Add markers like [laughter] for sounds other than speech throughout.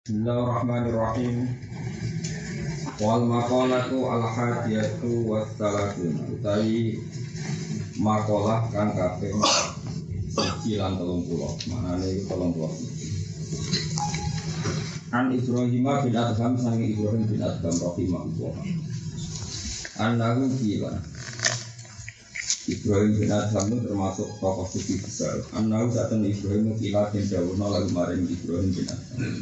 Bismillahirrahmanirrahim. Wal maqalatu al hadiyatu was salatun utawi makalah kang kaping siji lan 30. Manane iki 30. An Ibrahim bin Adham sangi Ibrahim bin Adham rahimahullah. Annahu kila Ibrahim bin Adham itu termasuk tokoh sufi besar. Annahu satan Ibrahim kila bin Dawono lalu maring Ibrahim bin Adham.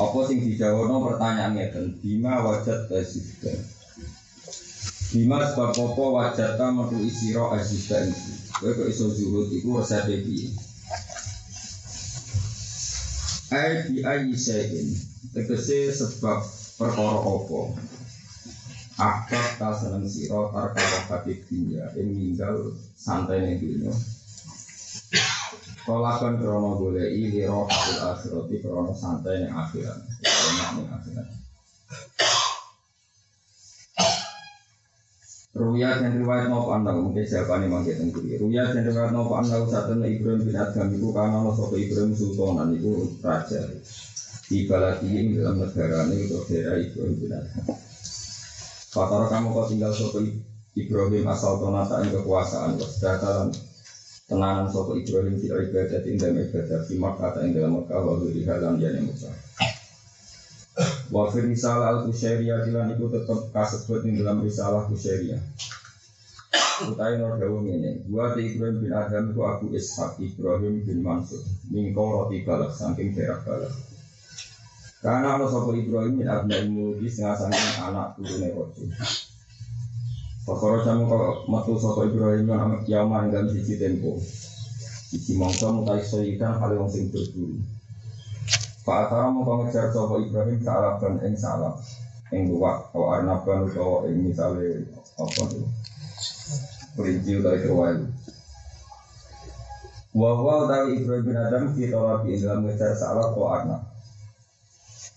Apa sing dijawono pertanyaan ngeten, bima wajat azizda. Bima sebab apa wajata metu isiro azizda itu. Kowe kok iso zuhud iku resepe piye? Ai bi ayi syai'in. Tegese sebab perkara apa? Akbar ta seneng sira perkara hati dunya ing ninggal santai ning dunya. Kolakan krono boleh ini roh hasil akhirati krono santai ning akhirat. Enak ning akhirat. Ruya dan riwayat nopo anda mungkin siapa nih mangke tenggiri. Ruya dan riwayat nopo anda satu Ibrahim bin Adham itu karena lo sopo Ibrahim Sultanan itu raja. Di baladi dalam negara ini itu daerah Ibrahim bin Adham. Fatara kamu kau tinggal sopo Ibrahim asal tonata ing kekuasaan wasdatalan tenanan sopo Ibrahim di ibadat ing dalam ibadat di Makkah ing dalam Makkah wa di halam yang Musa. Wa fi risalah al-Kusyairiyah dilan iku tetep kasebut ing dalam risalah Kusyairiyah. Utai nur dawu ngene, wa ti Ibrahim bin Adam iku Abu Ishaq Ibrahim bin Mansur mingko roti balak saking daerah balak. Karena ana sapa Ibrahim bin Abdul Mulki saking anak turune rojo. Pokoro jamu kok metu sapa Ibrahim lan kiamat dalam siji tempo. Siji mongso mutai soyikan kali wong sing berburu. Pak Atara mau ngejar sapa Ibrahim salaban ing salam ing luwak atau arnaban utawa ing misale apa itu kelinci utawa kerwail. Wawa utawi Ibrahim bin Adam tolabi ing dalam ngejar salam atau arnab.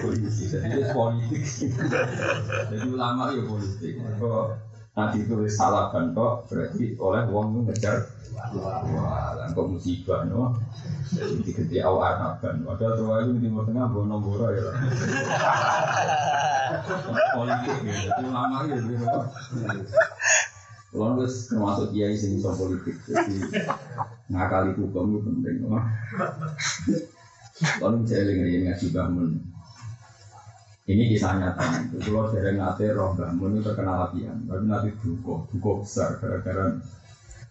polisi jadi itu politik. Jadi ulama ya politik. Kok nanti tulis salah kan kok berarti oleh uang ngejar. Wah kok musibah no? Jadi diganti awal kan. Padahal tua itu di timur tengah bono boro ya. Politik ya jadi ulama ya gitu. Kalau wis termasuk kiai sing politik, jadi ngakali hukum itu penting. Kalau saya dengerin ngaji bangun, ini kisah nyata. Kalau dari nate roh bangun itu terkenal latihan, tapi nanti duko, duko besar gara-gara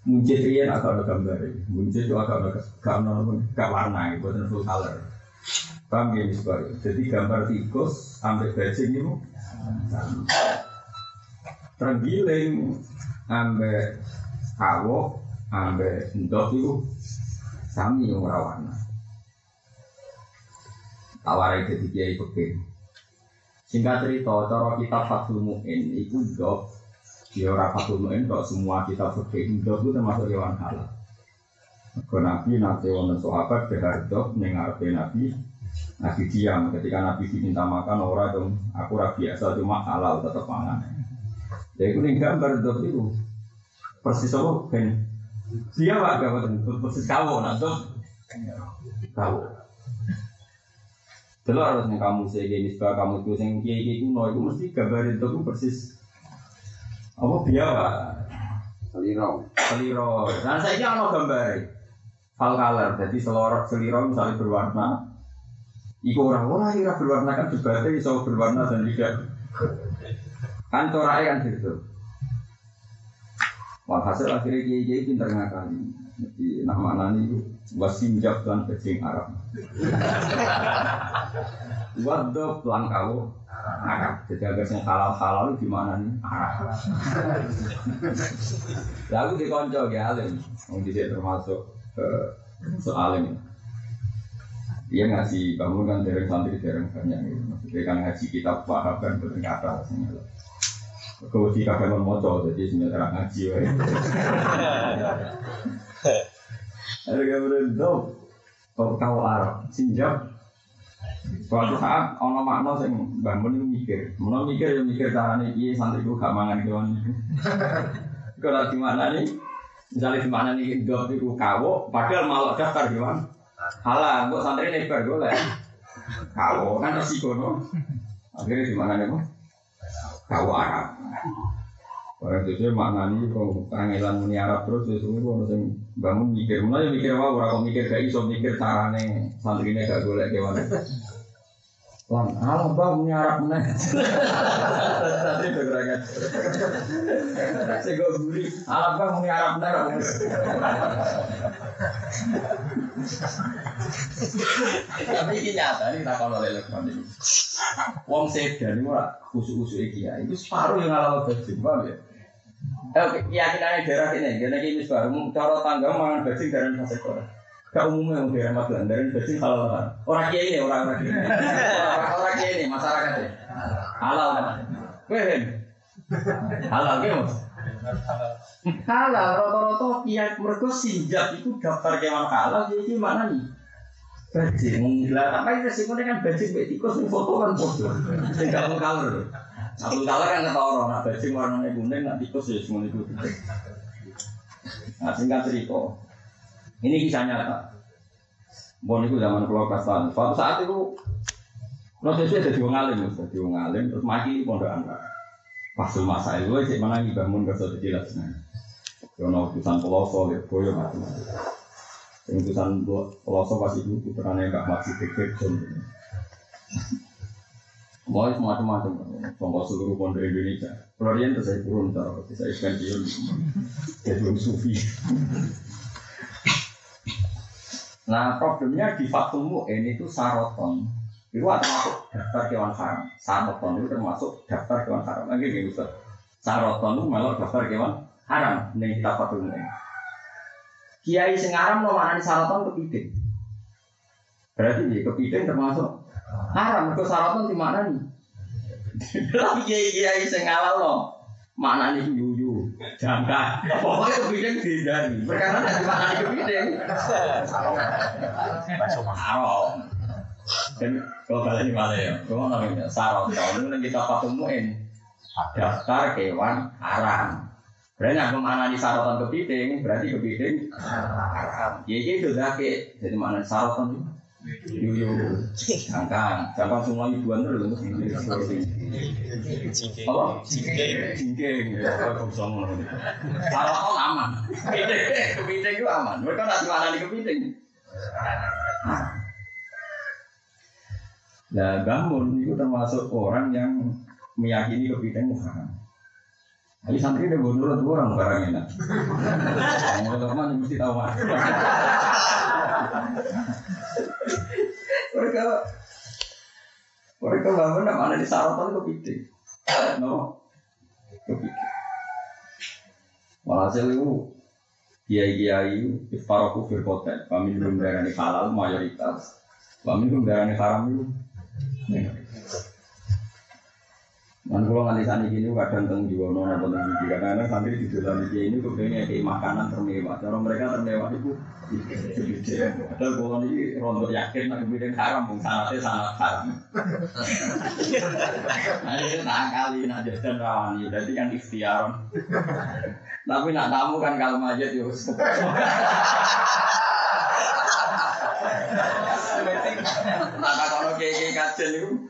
muncul rian agak ada gambar, muncul itu agak ada gak warna, buatan full color. Paham ya misalnya? Jadi gambar tikus sampai bajing itu tergiling sampai kawo sampai endok itu sami yang warna tawarai jadi kiai pekeh. Singkat cerita, cara kita Fathul Mu'in itu dok dia ora Fathul Mu'in kok semua kita pekeh dok itu termasuk hewan halal. Ke Nabi nanti wonten sahabat dehar dok nengarepe Nabi. Nabi diam. Ketika Nabi diminta makan orang dong. Aku ora biasa cuma halal tetap pangan. Jadi itu gambar dok itu. Persis apa ben? Dia pak persis kawo nah dok kawo Delok harus nih kamu saya gini sebab kamu itu yang kiai kiai kuno itu mesti gambar itu persis apa biasa Seliro. seliro. Dan saya ini ada gambar fal color. Jadi selorok seliro misalnya berwarna. Iku orang-orang yang berwarna kan juga bisa berwarna dan tidak. Kan coraknya kan gitu. Walhasil akhirnya kiai kiai pinter ngakali. Jadi nama nani itu wasimjab dan kecing Arab. Wadok lan kau Arab. Jadi agar yang halal halal itu gimana nih Arab. Lalu di konco ya alim, yang di termasuk eh, termasuk alim. Dia ngaji bangun kan dereng santri dereng banyak gitu. Maksudnya kan ngaji kitab paham kan betul kata sebenarnya. Kau di kakek mau moco jadi sebenarnya ngaji wae. [laughs] Ada gambar dong. Kau tahu Arab, sinjab. Suatu saat ono makna sing bangun itu mikir, mau mikir ya mikir carane iya santri ku gak mangan kewan itu. Kalau [laughs] di mana nih, misalnya di mana nih dok itu kawo, padahal malah daftar kewan. Halah, kok santri bar golek. Kawo kan resiko no. Akhirnya di mana nih Kawo Arab. Orang itu maknani kalau kangelan muni Arab terus ya semua orang yang bangun mikir, mana yang mikir apa orang mikir gak iso mikir carane santri ini gak golek kewan. Lan, alah bang muni Arab meneh. [laughs] Santri bergerak. Saya gue buri, alah bang muni Arab meneh. Tapi ini nyata ini tak kalau lelek nanti. Wong sedan ini ora khusus-khusus ya. Itu separuh yang ngalah bajing, paham ya? Eh, keyakinannya daerah ini, karena ini. Cara tangga mangan bajing dari fase kora. Gak umumnya yang daerah Magelang dari bajing halal lah. Orang kiai ini, orang orang kiai. Orang orang kiai ini masyarakat ya. Halal. Wehen. Halal gitu mas. Halal rata-rata kiai mereka sinjak itu daftar kewan halal jadi mana nih? Bajing menggila, tapi resikonya kan bajing tikus ini foto kan foto. Tidak mau color. Satu color kan kata orang, nah bajing warnanya kuning, nah tikus ya semua itu. Nah singkat cerita, ini kisah nyata. Bon itu zaman keluar kelas tahun. Suatu saat itu, prosesnya jadi wong alim, jadi wong alim, terus mati pondok angka. Pasul masa itu, cek mana nih bangun ke suatu jelas nih. Yono utusan peloso, lihat boyo macam-macam. Utusan peloso pas itu puterannya gak masih pikir contohnya. Mau macam-macam, contoh seluruh pondok Indonesia. Pelarian terus saya turun, taruh saya pensiun, saya belum sufi. Nah problemnya di Fatul Mu'in itu saroton itu termasuk daftar kewan haram. Saroton itu termasuk daftar kewan haram. Lagi nih Ustaz. Saroton itu malah daftar kewan haram. Nih kita Fatul Mu'in. Kiai sing aram no mana di saraton kepiting. Berarti ya kepiting termasuk haram. Mereka saraton di mana nih? Tapi kiai kiai sing halal no mana nih yuyu jangka. Pokoknya kepiting dihindari. Perkara dari mana nih kepiting? Haram. Dan kalau kalian di mana ya? Kalau namanya saraton itu kita patuhin daftar kewan haram. Berarti aku mana di sarotan kepiting, berarti kepiting haram. Ya itu lagi, jadi mana sarotan Yuyu, kangkang, kangkang semua ibuan terus. Apa? Jingking, jingking. Aku bisa ngomong. Sarotan aman, kepiting, itu aman. Mereka nggak mana di kepiting. Nah, bangun itu termasuk orang yang meyakini kepiting haram. Jadi santri udah gue nurut orang barang enak. Mau teman mesti tahu. Mereka mereka bangun mana di sarapan kepiting. No, kepiting. Walhasil itu kiai-kiai itu faroku firkotet. Kami belum darah halal mayoritas. Kami belum darah haram itu. Dan kalau nganti sana gini kadang teng Jiwono atau teng Budi kadang-kadang sampai di dalam ini kepengen kayak makanan termewah. Cara mereka termewah itu. Padahal kalau ini rontok yakin nak kemudian haram, bung sanatnya sangat haram. Ini tak kali nak jajan rawani, berarti kan ikhtiar. Tapi nak tamu kan kalau aja tuh. Nah kalau kayak kajian itu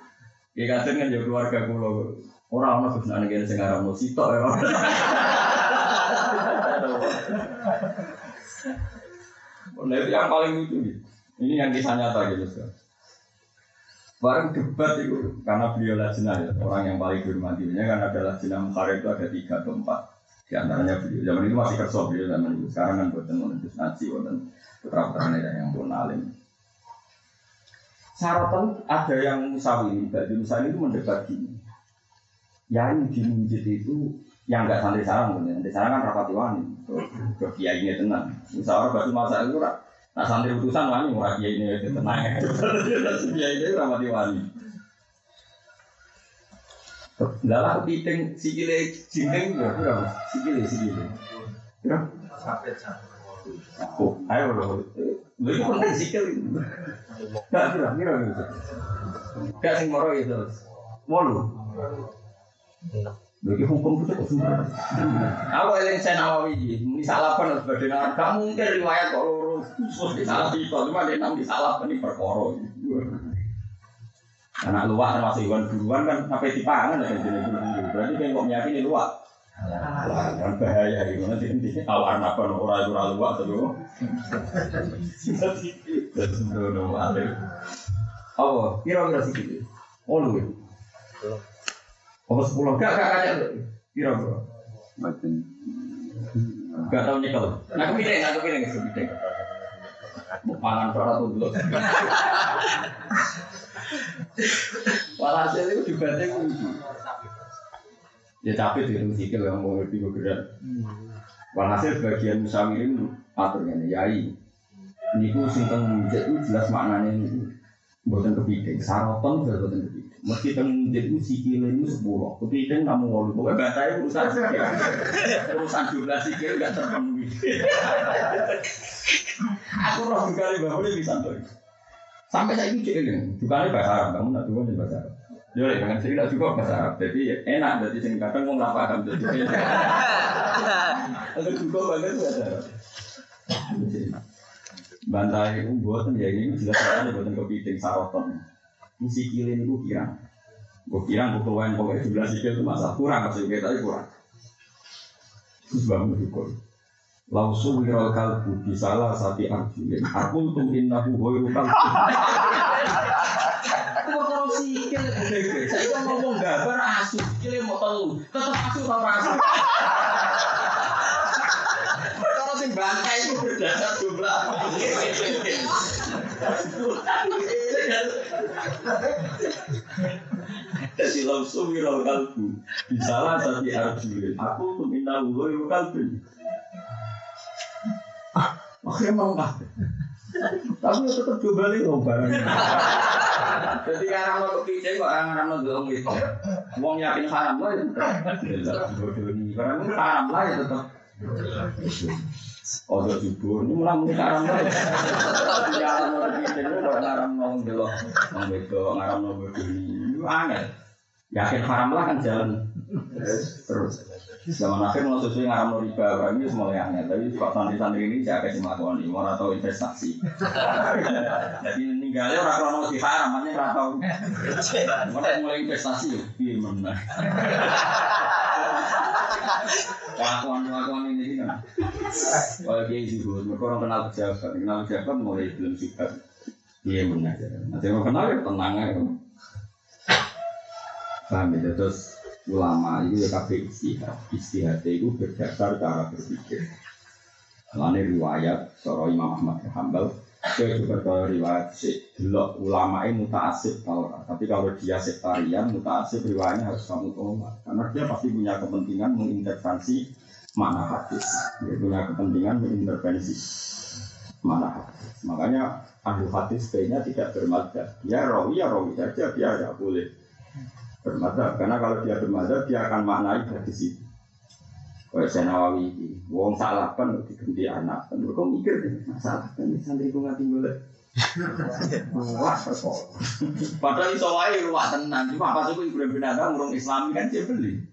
Ya kadang kan ya keluarga kulo. Orang orang terus nanya gini sekarang mau sitok ya. [laughs] Nah itu yang paling lucu nih. Ini yang kisah nyata gitu. Bareng debat itu karena beliau lajnah ya, orang yang paling dihormatinya kan adalah lajnah Mukhari itu ada tiga atau empat. Di antaranya beliau zaman itu masih kerja beliau zaman itu. Sekarang kan buatan menulis nasi, buatan putra putranya yang pun alim. Sarapan ada yang musawiri, Badi Musawiri itu mendebat gini. Ya ini di masjid itu yang nggak santri sarang, santri sarang kan rapati wani, ke kiai ini tenang. Musyawarah batu masa itu Nah santri utusan wani murah kiai ini tenang. Kiai ini ramati wani. Dalam kepiting sikile jingling ya, kira sikile sikile. Kira Sampai jam. Oh, ayo loh. Itu penting sikil itu. Gak kira kira gitu. Gak sing moro itu. Walu. Lagi hukum itu kok semua. Aku eling saya nawawi ini salah pun sebagai nalar. Gak mungkin riwayat kok loro khusus di salah itu, cuma dia nam di salah ini perkara. Anak luak termasuk hewan buruan kan sampai dipangan ya jadi Berarti kan kok meyakini luak. Wah, kan bahaya itu nanti nanti awal apa orang itu orang luak tuh. Sembrono wale. Apa? Kira-kira sedikit. Oh lu. Apa sepuluh? Gak gak kaca. Kira-kira. Batin. Gak tau nyekel. Nah kepiting, nah kepiting, kepiting. Mau pangan suara tuh dulu. Walhasil itu kunci. Ya capek di rumah sikil yang mau ngerti bergerak. Walhasil bagian musawirin atur ini, yai. Ini ku singkong mujid itu jelas maknanya ini. Buatan kepiting, saroton juga buatan kepiting. Meski teng mujid itu sikil itu sepuluh, kepiting kamu walu. Pokoknya batanya urusan sikil. Urusan jumlah sikil gak terpenuhi. Aku roh juga nih ini bisa tuh. Sampai saya ini ini, juga nih bahasa Arab, kamu nak juga nih bahasa Arab. Jadi dengan cerita juga bahasa Arab, jadi enak. Jadi sing kadang mau nggak paham jadi. [laughs] Ada juga banget bahasa Arab. Bantai itu buatan ya ini jelas ada buatan kepiting saroton. Isi kilin itu kirang. Gue kirang gue keluarin pokoknya sebelah sikil itu masa kurang maksudnya tapi kurang. Terus bangun syukur. Langsung viral kalbu di salah satu arjulin. Aku tuh innahu hoiru kalbu. [laughs] Itu kalau sikil, saya kan ngomong gambar asu, sikilnya mau tahu, tetap asu tau asu. Kalau sing bangkai itu berdasar jumlah. Jadi langsung viral kalbu di salah satu arjulin. Aku tuh innahu hoiru kalbu. Akhirnya mau? Tapi ya tetap coba nih loh barang. Jadi orang mau kepiting kok orang orang mau dong gitu. Wong yakin haram lah ya. Ini haram lah ya tetap. Oh, jadi jubur ini mulai mulai haram lah. Ya orang mau itu kok haram mau delok, mau bedo, haram mau ini. Itu aneh. Yakin haram lah kan jalan terus. Zaman akhir mau sesuai ngaram riba, orang ini semua yang aneh. Tapi kok santri-santri ini saya kasih makoni, mau atau investasi. [laughs] Jadi ninggalnya orang kalau mau diharam, hanya nggak tahu. Mana mulai investasi, iya mana. Kelakuan-kelakuan ini kan. Kalau dia juga, mereka orang kenal pejabat, kenal pejabat mulai belum suka. Iya mana. Nanti mau kenal ya tenang aja. Paham ya, terus ulama itu ya kabeh istihad. Istihad itu berdasar cara berpikir. Lalu riwayat Soro Imam Ahmad bin Hambal juga kalau riwayat si delok ulama ini mutaasib Taurat. Tapi kalau dia sektarian mutaasib riwayatnya harus kamu tolak karena dia pasti punya kepentingan mengintervensi makna hadis. Dia punya kepentingan mengintervensi makna hadis. Makanya ahli hadis kayaknya tidak bermadzhab. Dia rawi ya rawi saja dia tidak boleh bermadzhab karena kalau dia bermadzhab dia akan maknai hadis itu. Kayak saya nawawi ini, wong salah kan diganti anak, kan mereka mikir deh, salah kan santri ku ngati boleh. Wah. Padahal iso wae luwak tenan, cuma pas iku Ibrahim bin Adam urung Islami kan dia beli.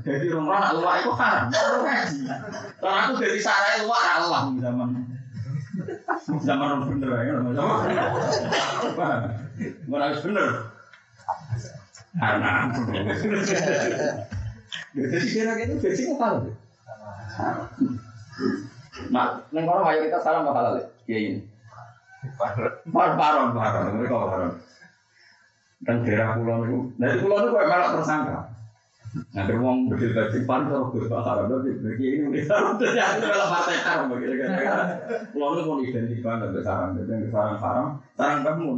Jadi urung ora luwak iku haram, ngaji. Kalau aku dari sarai luwak ra Allah zaman. Zaman bener ya, zaman. Harus bener. Karena jadi kira itu basic apa halal? Nah, neng orang mayoritas salam apa halal ya? ini. Par paron paron, mereka paron. Dan daerah pulau itu, nah di pulau itu kayak malah tersangka. Nah, ada uang berdiri bajing pan gue pak haram tapi begini ini kita terus aku malah partai haram begitu kan. Pulau itu mau identik banget sarang, dengan sarang haram, sarang kamu.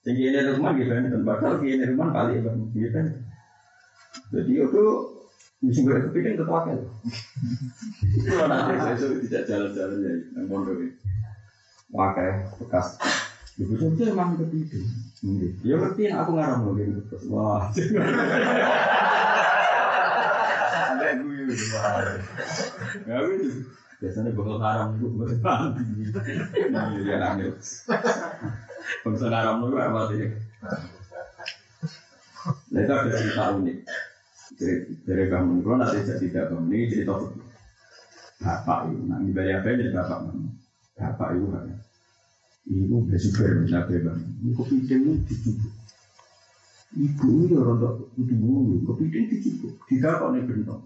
Tinggi ini rumah gitu kan, bakal ini rumah kali gitu kan. Jadi itu bisa gue kepikiran ke wakil. [laughs] Itu nanti besok tidak jalan-jalan ya, yang pondok ini. pakai bekas. Ibu itu emang Nggih. ya ngerti aku ngarang gitu terus wah. Ada gue ya gitu biasanya bakal itu buat mandi iya nangis bangsa haram itu apa sih? Nah itu ada cerita unik. Dari, kamu kalau nanti jadi tidak kamu ini cerita bapak itu nah di bari apa jadi bapak kamu bapak itu kan ibu super nabi bang ini kepiting itu dicubuk. Ibu itu rodok itu bulu. Kepiting dicubuk. Tidak kok nih gentong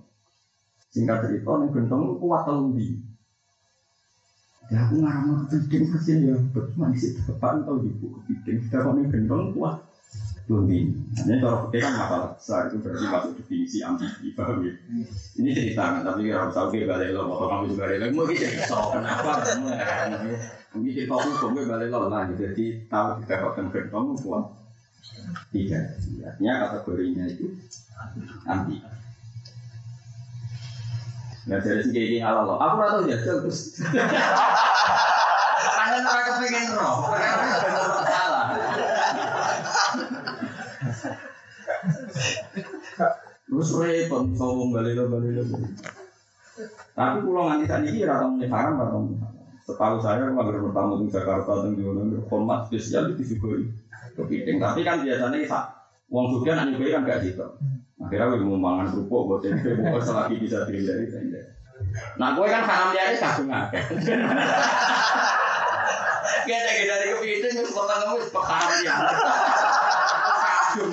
singkat cerita nih gentong itu kuat telundi ya aku ngarang kepiting kecil ya cuma di situ bapak tahu ibu kepiting tidak kok nih gentong kuat telundi hanya cara kepiting kan masalah besar itu berarti masuk definisi amfibi paham ya ini cerita kan tapi harus tahu dia balik lo atau kamu juga balik mungkin jadi so kenapa mungkin cerita hukum gue balik lo lah jadi tahu kita kok gentong kuat tiga artinya kategorinya itu anti Nah dari segi ini halal loh. Aku rasa jajal terus. Karena mereka pengen roh. Salah. Terus repot ngomong balik lo balik lo. Tapi pulau nganti tadi ini rata menyekarang rata Setahu saya kalau pertama di Jakarta dan di mana format spesial itu juga kepiting. Tapi kan biasanya sak uang sudah nanti kan gak gitu. Akhirnya gue mau mangan kerupuk buat tempe, pokoknya selagi bisa dihindari tenda. Nah gue kan haram dia ini kagum akeh. Kita kita dari kepiting terus potong kamu pekaram dia. Kagum.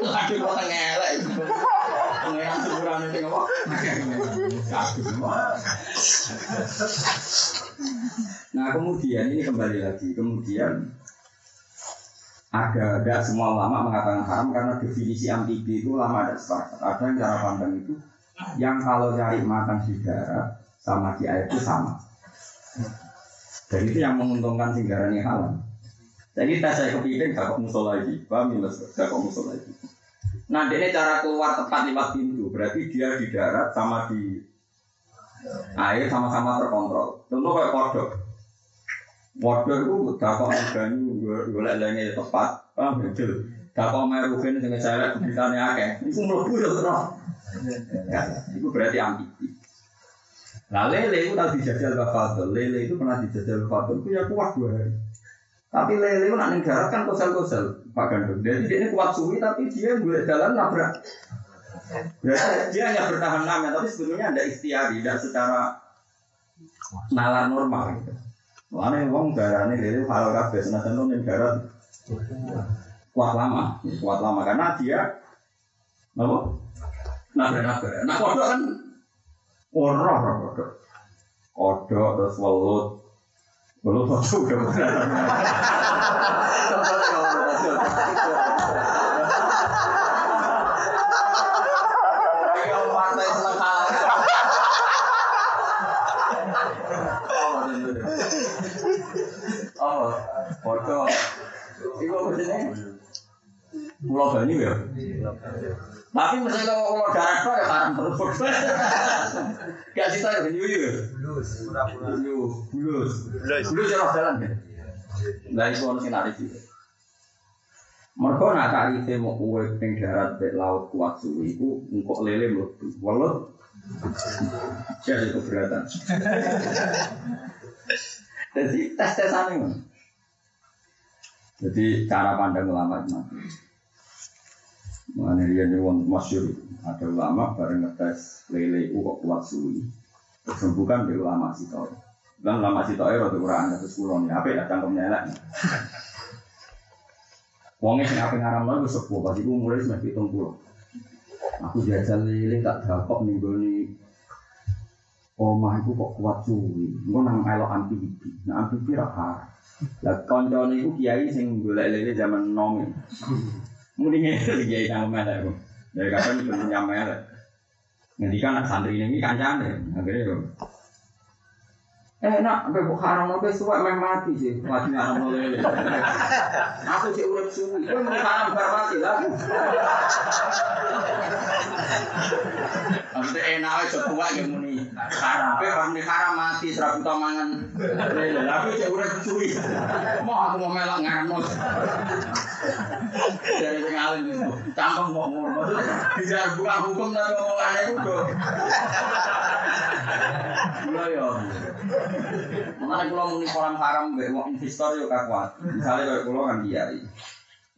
Lagi potong ngelak itu. Pengeran seburan itu ngomong. Nah kemudian ini kembali lagi, kemudian ada ada semua ulama mengatakan haram karena definisi amfibi itu lama ada sepakat. Ada yang cara pandang itu yang kalau cari makan di darat sama di air itu sama. Dan itu yang menguntungkan singgarannya halal. Jadi tes saya kepiting gak kok lagi, paham ya gak kok musola lagi. Nah ini cara keluar tepat lewat pintu, berarti dia di darat sama di air sama-sama terkontrol. Tentu kayak kodok. Waduh itu kok organik golek tepat, paham ya? Gak kok meru ben sing saya beritane akeh. Iku mlebu ya terus. Ya, itu berarti amfibi. Nah lele itu tadi dijajal ke Fadl. Lele itu pernah dijajal ke Fadl itu ya kuat dua hari. Tapi lele itu nak darat kan kosel-kosel Pak Gandum. Jadi dia ini kuat suwi tapi dia gue jalan nabrak. Berarti dia hanya bertahan lama, tapi sebetulnya ada ikhtiari, tidak secara nalar normal gitu. Mana wong darahnya lele halal kabeh, senajan lo darat kuat lama, kuat lama karena dia apa? Nabrak nabrak. Nah kodok kan Ora ora kodok. Kodok terus welut. Welut itu udah [laughs] Pulau Bali ya? Tapi misalnya kalau pulau darat kok ya terus. [laughs] Gak sih ya? Bulus. Bulus ya jalan ya? Sing itu. Mereka nak tarife mau kue darat di laut kuat suwi itu engkok lele mlebu. Welut [laughs] jadi keberatan. [laughs] Jadi tes tesan ini. Jadi cara pandang ulama itu Mengenai dia nyuwun masyur ada ulama bareng ngetes lele itu kok kuat suwi. Terus bukan di ulama sitoi. Dan ulama sitoi rada kurang ada sepuluh nih. Apa ya cangkemnya elek. Wongnya sing ape ngaram lho wis sepuh pas iku umure wis 70. Aku jajal lele tak dakok ning gone omah iku kok kuat suwi. Engko nang elok amfibi. Nah amfibi ra haram. Lah kancane iku kiai sing golek lele zaman nom. Mending kiai nang mana aku. Dari kapan itu nyampe ya. Ngendikan anak santri ini kancane. Akhirnya yo. Eh nak, sampai kok haram sampai suwe meh mati sih, lagi haram lele. Aku sih urip suwi, kowe mau haram bar mati lah. Maksudnya enak aja tua yang muni kalau muni haram mati serabu tamangan. Lele, tapi cek udah cuy. Mau aku mau melak ngarno. Dari sing itu, cangkem kok ngono. Bicara bukan hukum tapi omongannya itu. Gula yo. Mengenai kalau muni kolam haram, mau investor yo kakuat. Misalnya kalau kulo kan kiai.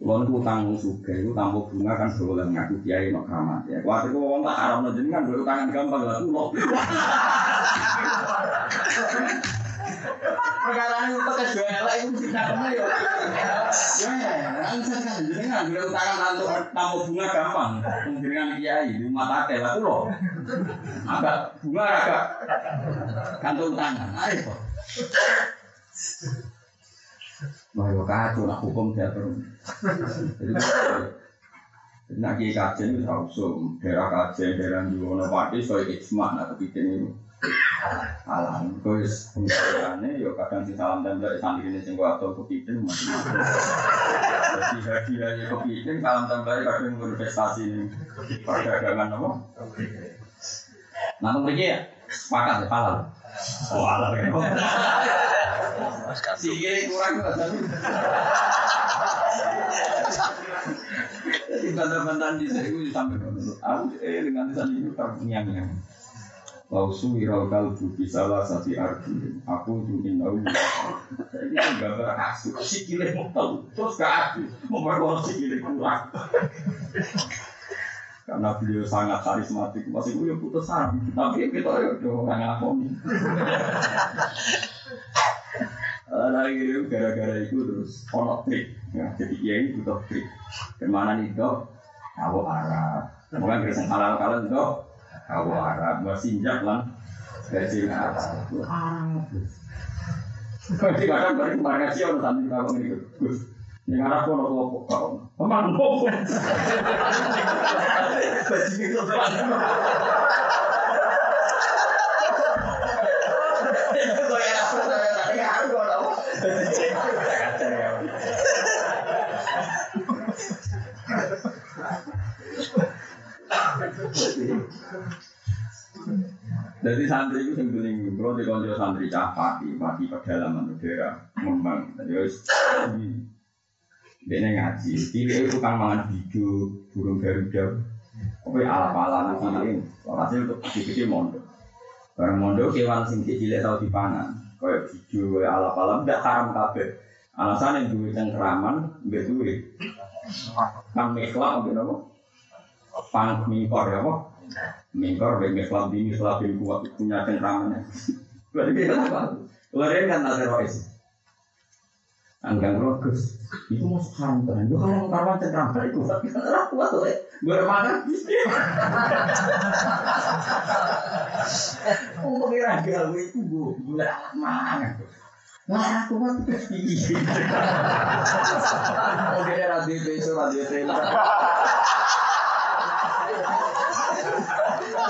Kulo niku utang sugih, iku tanpa bunga kan boleh ngaku kiai nok keramat ya. Kuwi kok wong tak haram jenengan kan utangan gampang lah kulo. Perkara ini untuk kejualan kita kena ya. Ya, kan kan tanpa bunga gampang. Jenengan kiai di mata ake lah kulo. Agak bunga agak kantor utangan. Ayo kok. Wah, kacau nak hukum diatur. Jadi nak kiai kajian itu daerah kajian daerah di mana pati soal ijma nak kepiting itu alam terus pemikirannya yo kadang si salam tembak santri ini sing atau kepiting macam-macam. Jadi hadiahnya kepiting salam tembak kadang berinvestasi ini perdagangan apa? Nah, pergi ya sepakat ya halal. Oh halal ya. Sikile kurang kok tapi. Jadi bantahan-bantahan di saya itu sampai. Aku eh dengan tulisan itu terngiang-ngiang. Lausu wiral kalbu bisalah sati arti. Aku tahu. Saya ini kan gambar kasus. Sikile mau tahu. Terus aku. Mau berkorban sikile kurang. Karena beliau sangat karismatik. Masih punya putus sarang. Tapi kita ya udah orang ngakoni. lagi itu gara-gara itu terus ono trik ya jadi dia ini butuh trik ke mana nih dok kawo Arab mungkin kita halal kalian dok kawo Arab. Masih injak lah dari Arab Arab kalau di kadang kemarin sih orang sambil kamu ini gus. Yang Arab pun orang kok emang kok bajingan [laughs] Jadi santri itu sebelum kalau di konco santri capa di mati pedalaman udara ngembang. Jadi harus ini ngaji. Ini itu kan mangan hijau, burung garuda. Oke ala-ala nanti ini. Hasil untuk gede-gede mondok. Barang mondok kewan sing kecil tau dipangan. Kayak hijau, kayak ala-ala tidak haram kabeh. Alasan yang duit yang keraman, nggak duit. Kan meklah, mungkin apa? Pang mingkor ya apa? Meklah di meklah di kuat punya cengkramannya. Berarti dia apa? Kemarin kan ada rois. Anggang rogus. Itu mau sekarang kan? Itu kalau karwan cengkraman itu kan orang kuat tuh. Gue makan. Untuk kira gawe itu gue gue makan. Wah, aku mah tinggi. Oke, radio besok radio tele.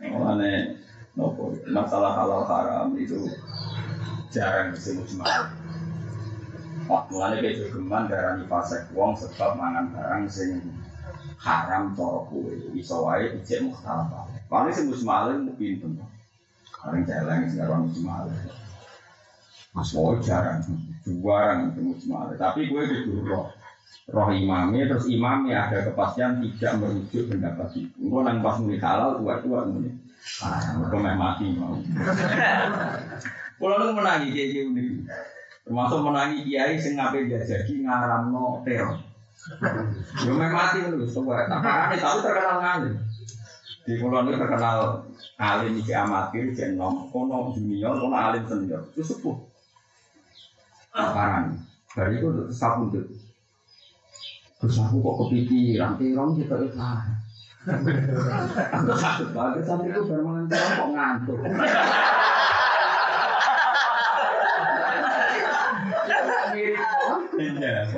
Makanya nopo masalah halal haram itu jarang semalam. Wah, mulanya kayak darah fasek wong sebab mangan barang sing haram cara kue iso wae ijek mukhtalafah. Paling sing musmalim mu pinten. Paling celeng sing karo musmalim. Mas Boy jarang, jarang itu musmalim. Tapi gue di roh. Imamnya, terus imamnya ada kepastian tidak merujuk pendapat itu. Gue nang pas mulai halal, tua-tua mulai. Ah, gue mati mau. Kalau lu menangi kiai ini, termasuk menangi kiai sing ngapain dia jadi ngaramno teror. Yo memang mati itu, semua. Tapi tahu terkenal ngalim. Di kulon itu terkenal alim iki amatir, jenom, kono junior, kono alim senior. Itu sepuh. Sekarang, dari itu sabun tuh. Terus aku kok kepikiran, terong kita Aku sakit banget sampai itu baru mangan terang kok ngantuk. Iya.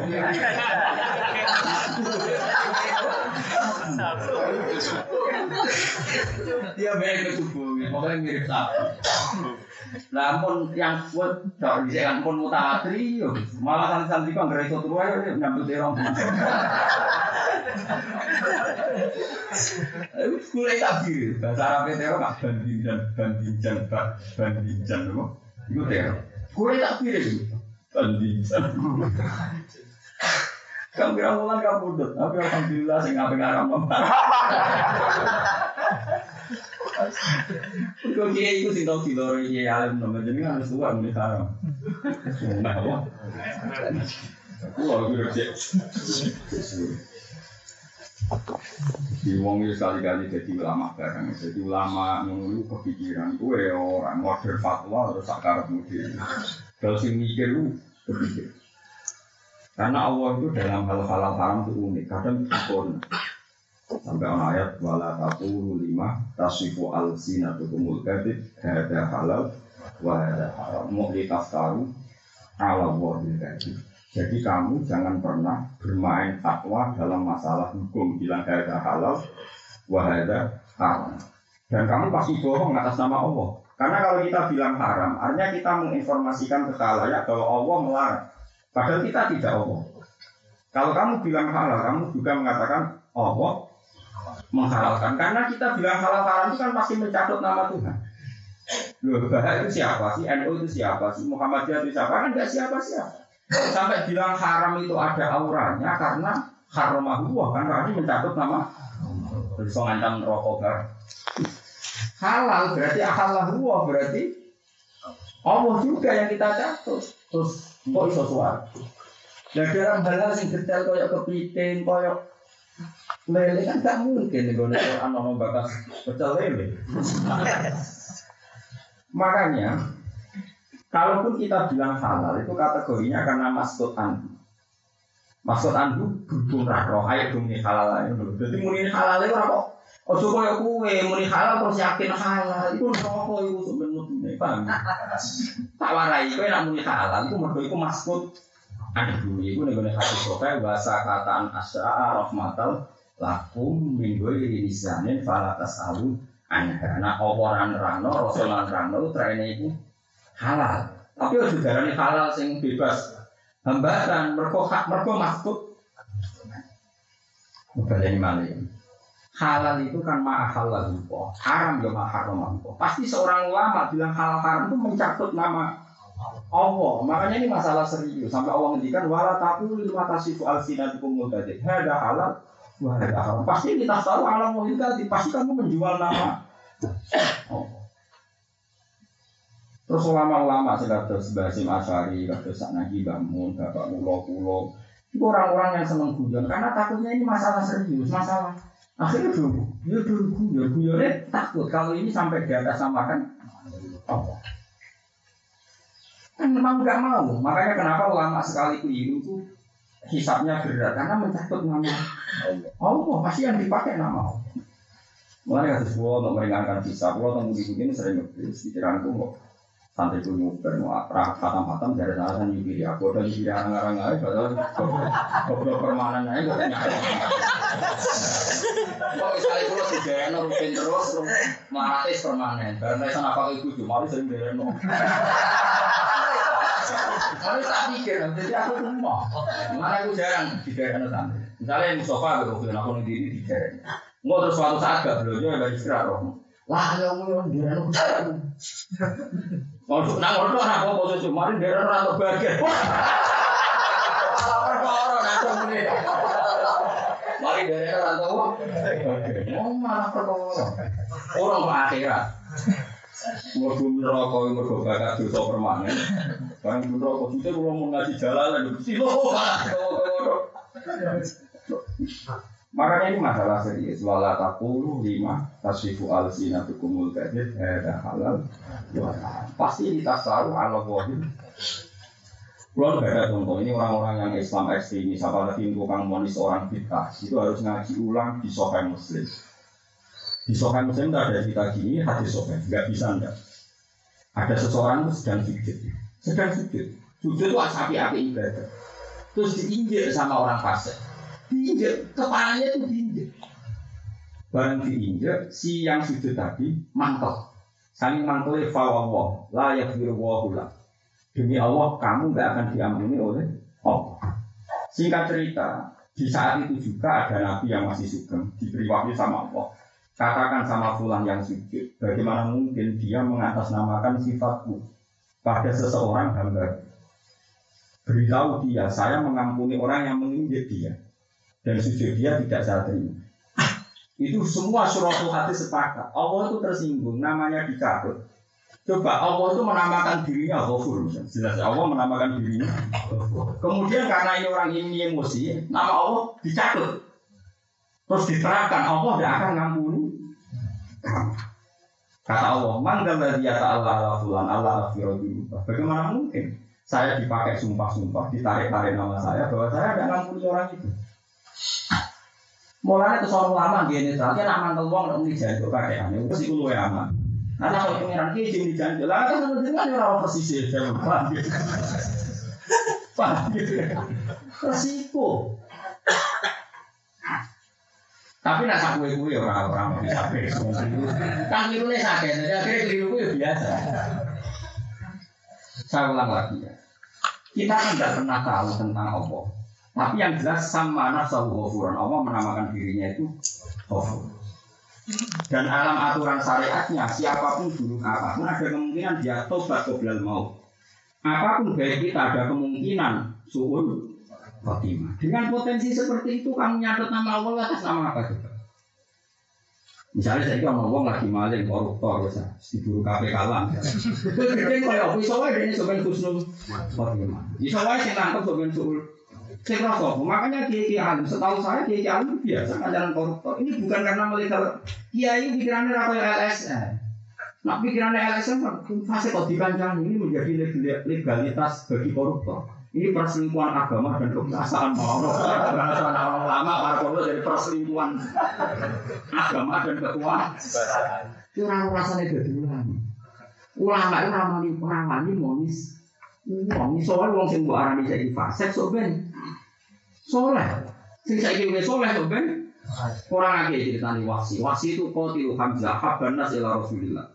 Dia baik ke tubuh, pokoknya mirip sapi. Namun yang buat bisa kan pun mutawatri, yo. malah santri-santri kan gerai satu aja nyambut terong. Kulai tabir, bahasa Arabnya terong nggak banding dan banding jan, banding jan, apa? Itu terong. Kulai tabir itu, banding jan. Kamu kira mulan kamu dud, tapi alhamdulillah sing ngapain ngaram Kau kiai itu sing tau diloro kiai alim nama jadi harus tua mulai haram. Nah, apa? Kulo kira cek. Di wong itu sekali-kali jadi ulama bareng, jadi ulama nunggu kepikiran gue orang order fatwa terus sakar mudi. Kalau sing mikir lu kepikir. Karena Allah itu dalam hal halal haram itu unik, kadang sempurna. Sampai orang ayat wala taqulu lima tasifu al sinatukumul kadib hada halal wa hada haram mu'li taftaru ala wahil kadib. Jadi kamu jangan pernah bermain fatwa dalam masalah hukum bilang hada halal wa hada haram. Dan kamu pasti bohong atas nama Allah. Karena kalau kita bilang haram, artinya kita menginformasikan ke khalayak bahwa Allah melarang. Padahal kita tidak Allah. Kalau kamu bilang halal, kamu juga mengatakan Allah menghalalkan. Karena kita bilang halal haram itu kan pasti mencatut nama Tuhan. Loh, itu siapa sih? NU itu siapa sih? Muhammadiyah itu siapa? Kan nggak siapa-siapa. Sampai bilang haram itu ada auranya karena haramahullah kan berarti mencatut nama terus ngancam rokok. Halal berarti ahalahullah berarti Allah juga yang kita catut. Terus kok iso suara? Nah dalam hal-hal yang detail koyok kepiting, koyok lele kan gak mungkin nih gue Quran mau bakas pecel lele. Makanya kalaupun kita bilang halal itu kategorinya karena maksud anhu. Maksud anhu berhubung roh ayo bumi halal dulu. Jadi muni halal itu apa? Oh coba ya kue muni halal terus yakin halal itu rokok itu sebenarnya paham? Tak warai kue nak muni halal itu mereka itu maksud Aduh, itu nih gue hati sokai bahasa kataan asya rahmatal lakum minggu ini lisanin falatas alu anha. Nah, oboran rano, rasulan rano, trennya itu halal. Tapi udah darahnya halal sing bebas hambatan, merko hak, merko maksud. Mana ya? Halal itu kan maha halal lupa, haram ya maha haram lupa. Pasti seorang ulama bilang halal haram itu mencatut nama Allah, makanya ini masalah serius. Sampai Allah ngendikan wala taqulu lima tasifu alsinatukum mutadid. Hada halal wa hada haram. Pasti kita tahu alam muhtadi, pasti kamu menjual nama Allah. Terus ulama-ulama terus Basim Asyari, terus Nabi Bangun, Bapak Pulau Pulau, itu orang-orang yang senang guyon karena takutnya ini masalah serius, masalah akhirnya dulu, dia dulu guyon, guyonnya takut kalau ini sampai di atas samakan Allah. Kan memang nggak mau. Makanya kenapa ulama sekali keliru itu hisapnya berat karena mencatut nama Allah. pasti yang dipakai nama Allah. Mulai kata sebuah untuk meringankan hisap, gua tunggu di ini sering ngebis pikiranku kok santai pun nguber mau rah khatam khatam dari sana kan nyubiri aku dan nyubiri orang-orang lain padahal goblok permanen aja kok nyari kok misalnya kalau di daerah rutin terus maratis permanen karena sana apa ibu cuma sering daerah Tapi tak pikir, jadi aku rumah. Mana aku jarang di daerah santri. Misalnya Mustafa aku bilang aku nanti di daerah. Nggak terus suatu saat gak juga bagi istirahat. Lah ya aku yang di daerah aku. Kalau nang ngono ora apa posisi mari daerah untuk bagian. Perkara nak muni. Mari daerah untuk. Oh malah perkara. Orang akhirat. Mergo neraka mergo bakat dosa permanen. Bang neraka kita kalau mau ngaji jalan silo. Makanya ini masalah serius. Wala takulu lima tasfifu al sinatukumul kadir ada halal. Pasti ditasaru ala wahid. Kalau ada contoh ini orang-orang yang Islam ekstremis, apalagi tukang monis orang fitnah itu harus ngaji ulang di sofa muslim. Di Sohail Muslim itu ada cerita gini, hadis Sohail, nggak bisa enggak. Ada seseorang sedang sujud, sedang sujud. Sujud itu api-api ibadah. Terus diinjek sama orang fasik. Diinjek, kepalanya itu diinjek. Barang diinjek, si yang sujud tadi mantel. Saling mantelnya fawawah, la yakbiru wahula. Demi Allah, kamu nggak akan diampuni oleh Allah. Singkat cerita, di saat itu juga ada nabi yang masih sugeng, diberi wahyu sama Allah. Katakan sama fulan yang sujud, bagaimana mungkin dia mengatasnamakan sifatku pada seseorang hamba. Beritahu dia, saya mengampuni orang yang menginjek dia. Dan sujud dia tidak saya terima. Itu semua suratul hati sepakat. Allah itu tersinggung, namanya dicabut. Coba Allah itu menamakan dirinya Ghafur. Jelas Allah menamakan dirinya. Kemudian karena ini orang ini emosi, nama Allah dicabut. Terus diterapkan Allah tidak akan ngampuni Kata Allah, mangga dia Allah ala fulan Allah Bagaimana mungkin saya dipakai sumpah-sumpah, ditarik-tarik nama saya bahwa saya tidak ngampuni orang itu. Mulanya ke seorang lama gini, tapi nak mantel wong nak muni janji kakek ane, wis iku luwe aman. Nah kalau pengiran ki sing dijanji, lah kan sebenarnya kan ora persis ya, paham gitu. Paham gitu. Resiko. Tapi nak sak kue kue orang orang mau bisa Kan keliru nih sakit, jadi akhirnya keliru kue biasa. Saya ulang lagi ya. Kita kan tidak pernah tahu tentang Allah. Tapi yang jelas sama nasahu ghafuran. Allah menamakan dirinya itu ghafur. Dan alam aturan syariatnya siapa pun dulu apa pun ada kemungkinan dia tobat qoblal mau. Apa pun baik kita ada kemungkinan suul khotimah. Dengan potensi seperti itu kamu nyatet nama Allah atas nama apa? Misalnya saya kalau ngomong lagi maling koruptor bisa diburu KPK lang. Jadi kalau bisa wae ini sebenarnya khusnul khotimah. Wae sing nangkep sebenarnya suul saya makanya kiai kiai alim. Setahu saya kiai kiai alim biasa ngajaran koruptor. Ini bukan karena melihat kiai pikirannya apa yang LSM. Nah pikirannya LSM fase kok dikancang ini menjadi legalitas bagi koruptor. Ini perselingkuhan agama dan kekuasaan Bahasa orang lama para koruptor jadi perselingkuhan agama dan kekuasaan. Itu orang rasanya gedulan. Ulama itu ramani ramani monis. Wong soal wong sing mbok arani saiki fasik sok soleh. Sing saiki wis soleh kok ben kurang akeh ceritani wasi. Wasi itu qatilu Hamzah habban nas ila Rasulillah.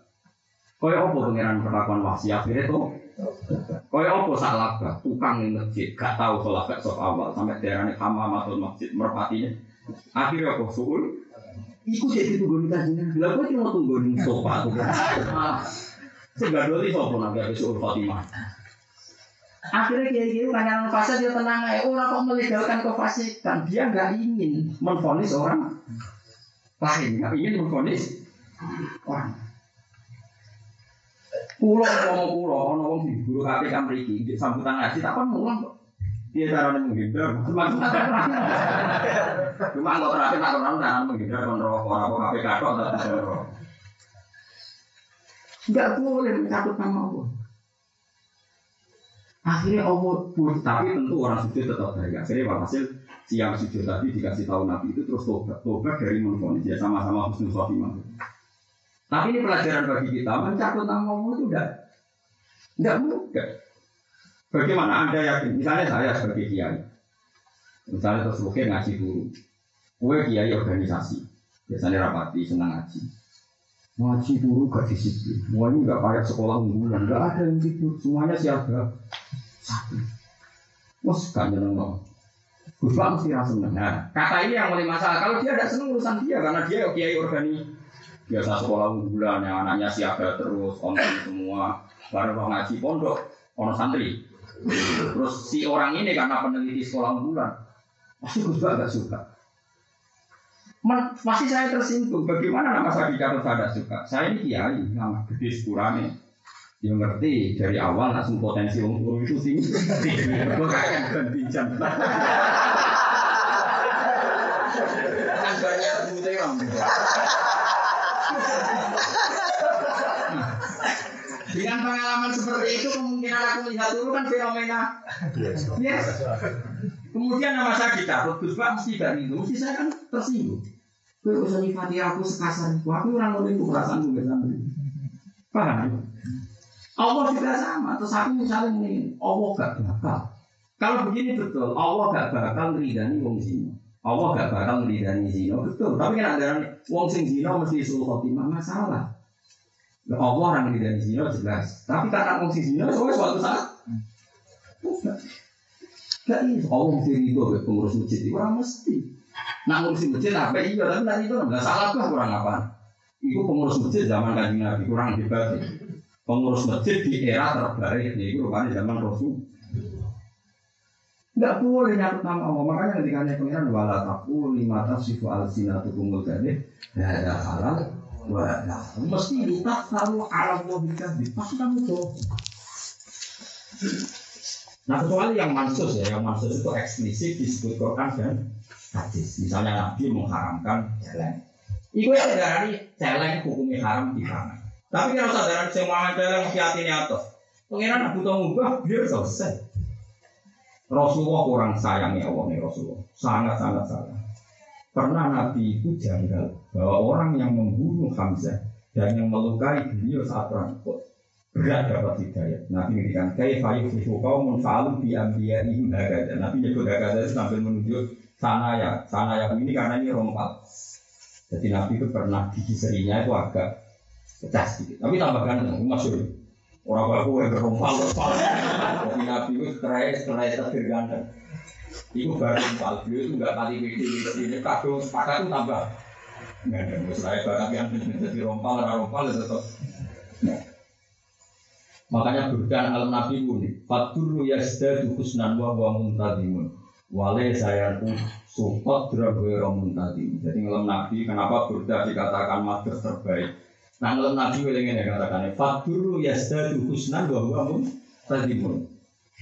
Kaya apa pangeran perlakuan wasi akhirnya tuh Kaya apa salabah tukang ning masjid gak tahu sholat gak sok awal sampai daerahnya hamamatul masjid merpatinya. Akhirnya apa suul Iku jadi tunggu nikah jenengan. Lah kok cuma tunggu ning sofa tuh. Segadoli sapa nabi habis suul Fatimah. Akhirnya kiai kiai kanyaran fase dia tenang aja. Orang kok melegalkan kefasikan. Dia nggak ingin menfonis orang lain. Nggak ingin menfonis orang. Pulau mau pulau, ono wong di guru KPK mriki, di sambutan ngaji tak kon mulang kok. Dia caranya menghindar, cuma nggak terakhir tak kenal jangan menghindar kon rokok KPK kok tak bisa rokok. Nggak boleh mencabut nama Allah. Akhirnya Allah pun, tapi tentu orang sujud tetap baik. Akhirnya walhasil siang sujud tadi dikasih tahu Nabi itu terus tobat, tobat dari menfonis ya sama-sama husnul khotimah. Tapi ini pelajaran bagi kita, mencabut nama Allah itu tidak tidak mudah. Bagaimana anda yakin? Misalnya saya sebagai kiai, misalnya terus mungkin ngaji dulu, gue kiai organisasi, biasanya rapati senang ngaji. Ngaji dulu gak disiplin, semuanya nggak kayak sekolah unggulan, nggak ada yang gitu, semuanya siaga. Wes gak nyeneng dong. Gus mesti rasa seneng. Nah, kata ini yang mulai masalah. Kalau dia tidak seneng urusan dia, karena dia kiai organi biasa sekolah unggulan, yang anaknya siaga terus, online semua, baru mau ngaji pondok, ono santri. Terus si orang ini karena peneliti sekolah unggulan, pasti Gus gak suka. Pasti saya tersinggung. Bagaimana nama saya saya tidak suka? Saya ini kiai, nama gede sepurane. Dia ngerti dari awal langsung potensi wong turu itu. Gue [laughs] kayak bukan pinjam. Kan banyak putih om. Dengan pengalaman seperti itu kemungkinan aku melihat dulu kan fenomena Yes. Kemudian nama saya dicabut, Gus Pak mesti dari itu, mesti saya kan tersinggung. Kowe usah nyifati aku sekasar itu. Aku orang ngono iku perasaan gue sampe. Paham? Allah juga sama. Terus aku misalnya ini, Allah gak bakal. Kalau begini betul, Allah gak bakal meridani wong zina. Allah gak bakal meridani zina, betul. Tapi kan ada wong sing zina mesti suruh khotimah masalah. Lah Allah orang meridani zina jelas. Tapi karena wong sing zina suatu saat. Enggak iso. Allah mesti ke pengurus masjid itu orang mesti. Nah ngurusin masjid apa iya tapi nanti itu nggak salah tuh kurang apa? Itu pengurus masjid zaman kanjeng Nabi kurang hebat. Pengurus masjid di era terbaik itu rupanya zaman Rasul. Enggak boleh nyatut nama Allah. Makanya ketika ada pengiran wala taku lima tasifu al sinatu kumul tadi ada halal wala mesti kita tahu alam logika pasti kamu. Nah kecuali yang mansus ya, yang mansus itu eksplisit disebut Quran dan hadis. Misalnya Nabi mengharamkan celeng. Iku ya dari celeng hukumnya haram di sana. Tapi kalau sadar semua celeng hati ini atas. Pengiran butuh ngubah biar selesai. Rasulullah kurang sayangnya Allah nih Rasulullah. Sangat-sangat sayang. Pernah Nabi itu janggal bahwa orang yang membunuh Hamzah dan yang melukai beliau saat perang berat dapat hidayah. Nabi ngendikan kaifa yuflihu qaumun fa'alu bi anbiya'ihim hagada. Nabi nyebut hagada sambil menunjuk sana ya, sana ya ini karena ini rompal. Jadi Nabi itu pernah gigi serinya itu agak pecah sedikit. Tapi tambahkan masyur. Orang aku yang berompal rompal. Jadi Nabi itu setelah setelah terakhir ganteng. Itu baru rompal. Beliau itu nggak kali pede ini kado sepakat itu tambah. Ganteng. Setelah barang yang jadi rompal, rompal itu tetap. Nah. Makanya berdan alam Nabi muni Faturu yasdadu husnan wa wa muntadimun Wale saya pun support drabwero muntadimun Jadi ngelam Nabi kenapa berda dikatakan mater terbaik Nah ngelam Nabi wilingin ya katakan Faturu yasdadu husnan wa wa muntadimun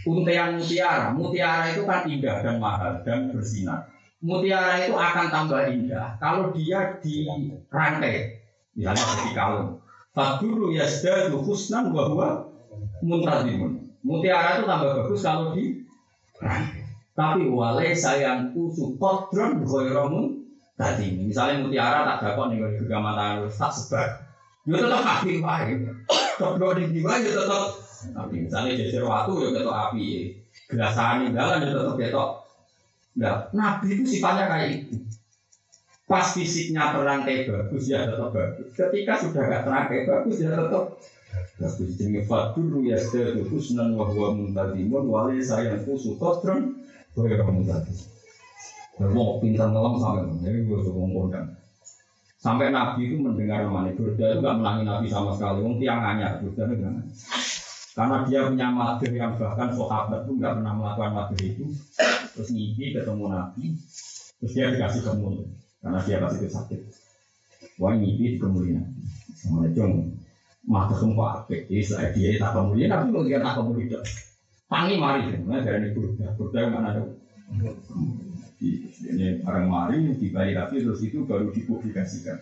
Untian mutiara, mutiara. Itu kan indah dan mahal dan bersinar Mutiara itu akan tambah indah kalau dia dirangkai. Misalnya seperti kalung. Faduru yasdadu husnan wa huwa muntadimun. Mutiara itu tambah bagus kalau di tapi wale sayangku drone goyromun tadi misalnya mutiara tak dapat nih kalau juga mata tak sebar dia tetap api baik kalau di jiwa dia tetap tapi misalnya jadi waktu ya tetap api. Gelasan jalan dia tetap ketok nah nabi itu sifatnya kayak itu. Pas fisiknya terangkai bagus ya tetap bagus. Ketika sudah gak terangkai bagus ya tetap Tapi jenenge fadur ya sedaya husnan wa huwa muntadimun wali saya kusu kodron kamu tadi. Dan mau pintar ngelam sampai Ini gue suka ngomongkan Sampai Nabi itu mendengar namanya Burda itu gak menangi Nabi sama sekali. Wong tiang hanya Burda itu gak Karena dia punya madir yang bahkan sahabat pun gak pernah melakukan madir itu. Terus ngimpi ketemu Nabi Terus dia dikasih kemul. Karena dia pasti itu sakit. Wah ngimpi dikemuli Nabi Sama Jong mata sumpah apik. Jadi saya dia tak kemudian tapi mau dia tak kemudian tangi mari. Sebenarnya dari ini burda burda mana ada ini orang mari dibalik lagi terus itu baru dipublikasikan.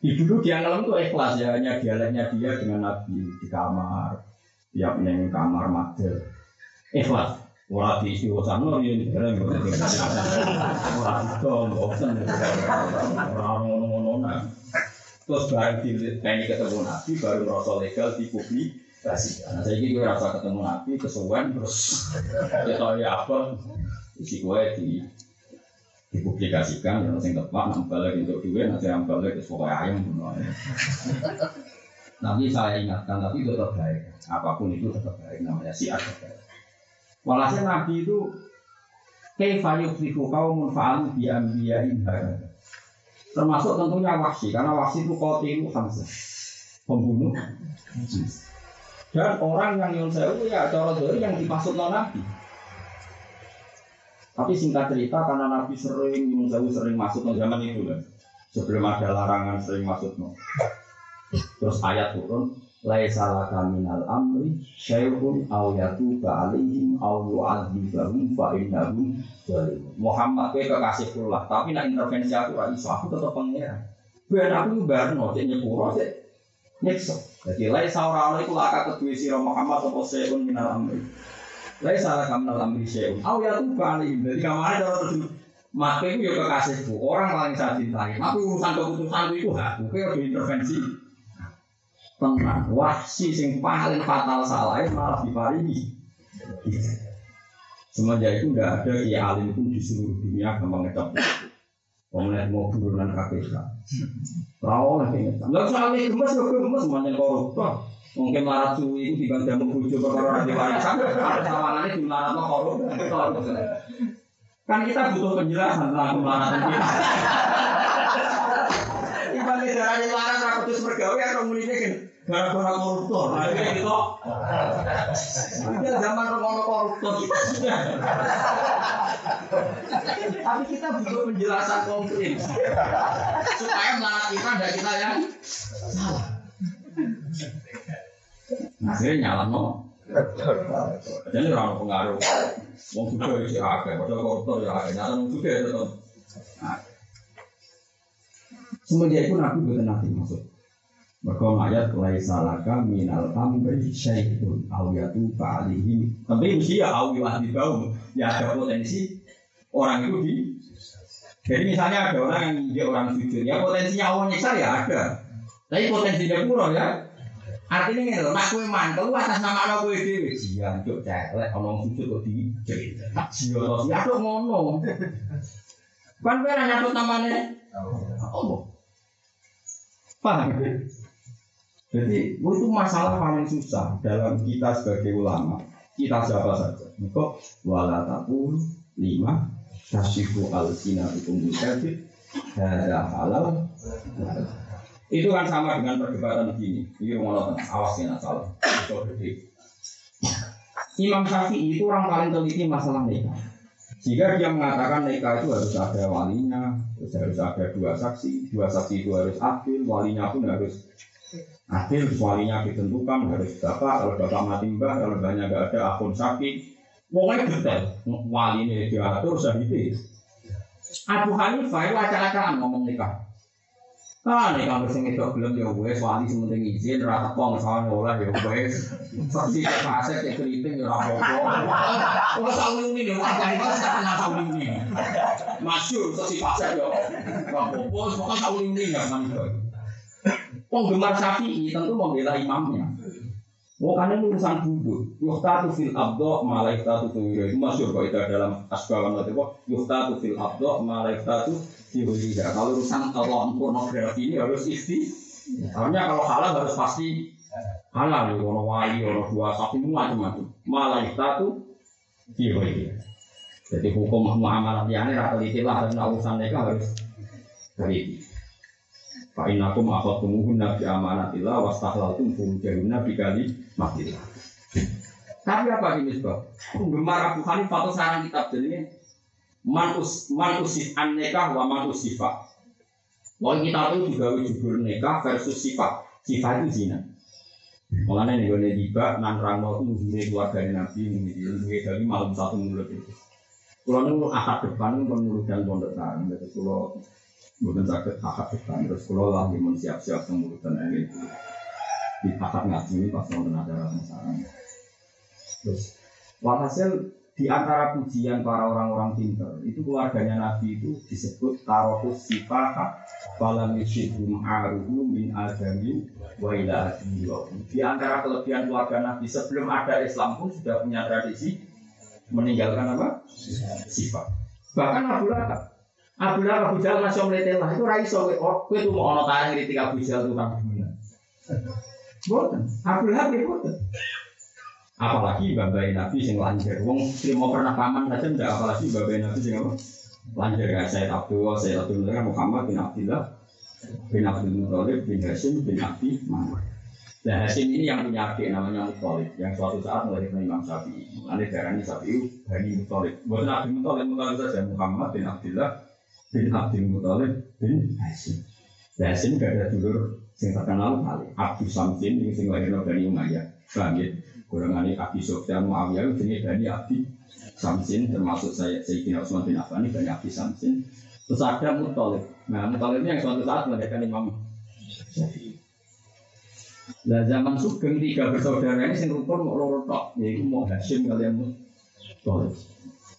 Di dulu dia ngelam tuh ikhlas ya hanya dialeknya dia dengan nabi di kamar tiap neng kamar mader ikhlas. Ora di isi wasan lo ya di dalam ora itu bosan ora ngono-ngono terus bareng di pengen ketemu nabi baru merasa legal dipublikasi nah saya ini gue rasa ketemu nabi kesuwen terus. Tau ya apa? Isi gue di dipublikasikan yang sing tepat nambah lagi untuk duit nanti nambah lagi sesuai ayam nanti saya ingatkan tapi itu tetap baik. Apa pun itu tetap baik namanya siar baik. Walhasil nabi itu kaifa yuflihu qaumun fa'alu bi anbiya'in termasuk tentunya wahsi karena wahsi itu kotilu hamzah pembunuh. Dan orang yang nyun sewu ya cara dari yang dimaksud non nabi tapi singkat cerita karena nabi sering sewu sering masuk no zaman itu kan sebelum ada larangan sering masuk no terus ayat turun laisa minal amri syai'un aw yatuba alaihim aw yu'adzibahum fa innahum. Muhammad kowe kekasih kula, tapi nek intervensi aku ora iso, aku tetep pangeran. Ben aku barno cek nyepuro cek nyiksa. Jadi laisa ora ono iku laka kedue sira Muhammad apa syai'un minal amri. Laisa laka minal amri syai'un aw yatuba alaihim. Jadi kamane terus Maka itu ya kekasihku, orang paling saya cintai. Tapi urusan keputusan itu aku, aku harus intervensi. Tenang, wahsi sing paling fatal salah malah diparingi. Semenjak itu tidak ada kiai alim pun di seluruh dunia gampang ngecap. Pemenang mau turunan KPK. Rawol lagi ngecap. Nggak usah nih gemes, gemes semuanya koruptor. Mungkin larat suwi itu diganti sama bujuk perkara di warisan. Ada sawangannya di larat koruptor. Kan kita butuh penjelasan tentang kemelaratan kita. Iban darahnya larat aku terus bergawe ya orang mulai kan gara-gara koruptor. Nah ini. Ada zaman orang koruptor kita sudah. Tapi kita butuh penjelasan konkret supaya melarat kita ada kita yang salah. Akhirnya nyala no. Jadi orang pengaruh. Wong sudah isi akeh, padahal koruptor ya akeh. Nyata wong sudah tetap. Nah. Semenjak itu Nabi bukan nanti maksud. Mereka ayat mulai salaka minal amri syaitun awiyatu fa'alihim. Tapi mesti ya awi ahli bau. Ya ada potensi orang itu di. Jadi misalnya ada orang yang dia orang sujud, ya potensinya Allah nyiksa ya ada. Tapi potensinya kurang ya. Artinya ini loh, nak kue mantel atas nama anak kue dewi. Jian cuk celek, orang sujud kok di Tak jian ya tuh ngono. Kan kue nyatut namanya. Oh, paham? Jadi itu masalah paling susah dalam kita sebagai ulama. Kita siapa saja. Kok wala takul lima tasifu al sina itu mukafir ada halal itu kan sama dengan perdebatan begini. Ini mau awas ya salah. Imam Syafi'i itu orang paling teliti masalah nikah. Jika dia mengatakan nikah itu harus ada walinya, harus ada dua saksi, dua saksi itu harus adil, walinya pun harus adil, walinya ditentukan harus bapak, kalau bapak mati mbah, kalau banyak gak ada akun sakit, pokoknya detail, wali ini diatur sahih Abu Hanifah itu acak-acakan ngomong nikah. Ah, nih kalau sing itu belum ya wes wali sementing izin pong soalnya oleh ya wes. Versi kasek ya keriting ya rapopo. Oh saung ini ya wajah itu saya kenal saung ini. Masyur versi kasek ya rapopo. Pokoknya saung ini ya kan itu. Penggemar Syafi'i tentu membela imamnya. Ini urusan bubur. Yuhtatu fil abdo malaikatu tuwira. Itu masyur kok itu dalam asbawan waktu itu. Yuhtatu fil abdo malaikatu tuwira. Kalau urusan kalau pornografi ini harus isti. Karena kalau halal harus pasti halal. Ya, ono wali, ono dua sapi macam-macam. Malaikatu tuwira. Jadi hukum muamalah yang ini rata ditilah dan urusan mereka harus teliti. Pak inakum akot tumuhun nabi amanatillah wastahlaltum furujahunna bikali makilah. Tapi apa ini sebab? Penggemar Abu Hanifah atau sarang kitab jadi manus manusif an nekah wa manusifah. Wah kita itu juga judul nekah versus sifat. Sifat itu zina. Mengenai nih gue tiba nan rangno dari keluarga Nabi ini ini dari malam satu mulut itu. Kalau nunggu akad depan dan pondok sarang, jadi kalau Bukan sakit akad depan terus kalau lagi mau siap-siap pengurusan ini di akad ngaji ini pas nonton acara sekarang. Terus walhasil di antara pujian para orang-orang pintar itu keluarganya Nabi itu disebut tarohus sifah falam yushidhum aruhu min adami wa ila di antara kelebihan keluarga Nabi sebelum ada Islam pun sudah punya tradisi meninggalkan apa? Sifat. Bahkan Abu Lahab. Abu Lahab Abu Jahal masih melihat itu raiso tuh mau ono tarang kritik Abu Jahal tuh kan Boten, Abu Lahab ya boten. Apalagi babai Nabi sing lanjir. Wong mau pernah paman saja ndak apalagi babai Nabi sing apa? Lanjir ya saya Abdullah, saya Abdullah Muhammad bin Abdullah bin Abdul Muthalib bin Hashim bin Abi Muhammad. Nah Hashim ini yang punya adik namanya Muthalib yang suatu saat melahirkan Imam Syafi'i. Nanti darahnya Syafi'i Bani Muthalib. Bukan Nabi Muthalib, Muthalib saja Muhammad bin Abdullah bin Abdul Muthalib bin Hashim. Hashim gak ada dulur sing terkenal kali Abdul Samsin yang sing lahir dari Umayyah. Paham ya? Ali Abi Sofyan Muawiyah jenenge Bani Abi Samsin termasuk saya Sayyidina Utsman bin Affan Bani Abi Samsin. Terus ada Muthalib. Nah, Muthalib ini yang suatu saat melahirkan Imam Syafi'i. Nah zaman Sugeng tiga bersaudara ini sing rukun mau loro tok, yaitu mau Hashim kalian Muthalib.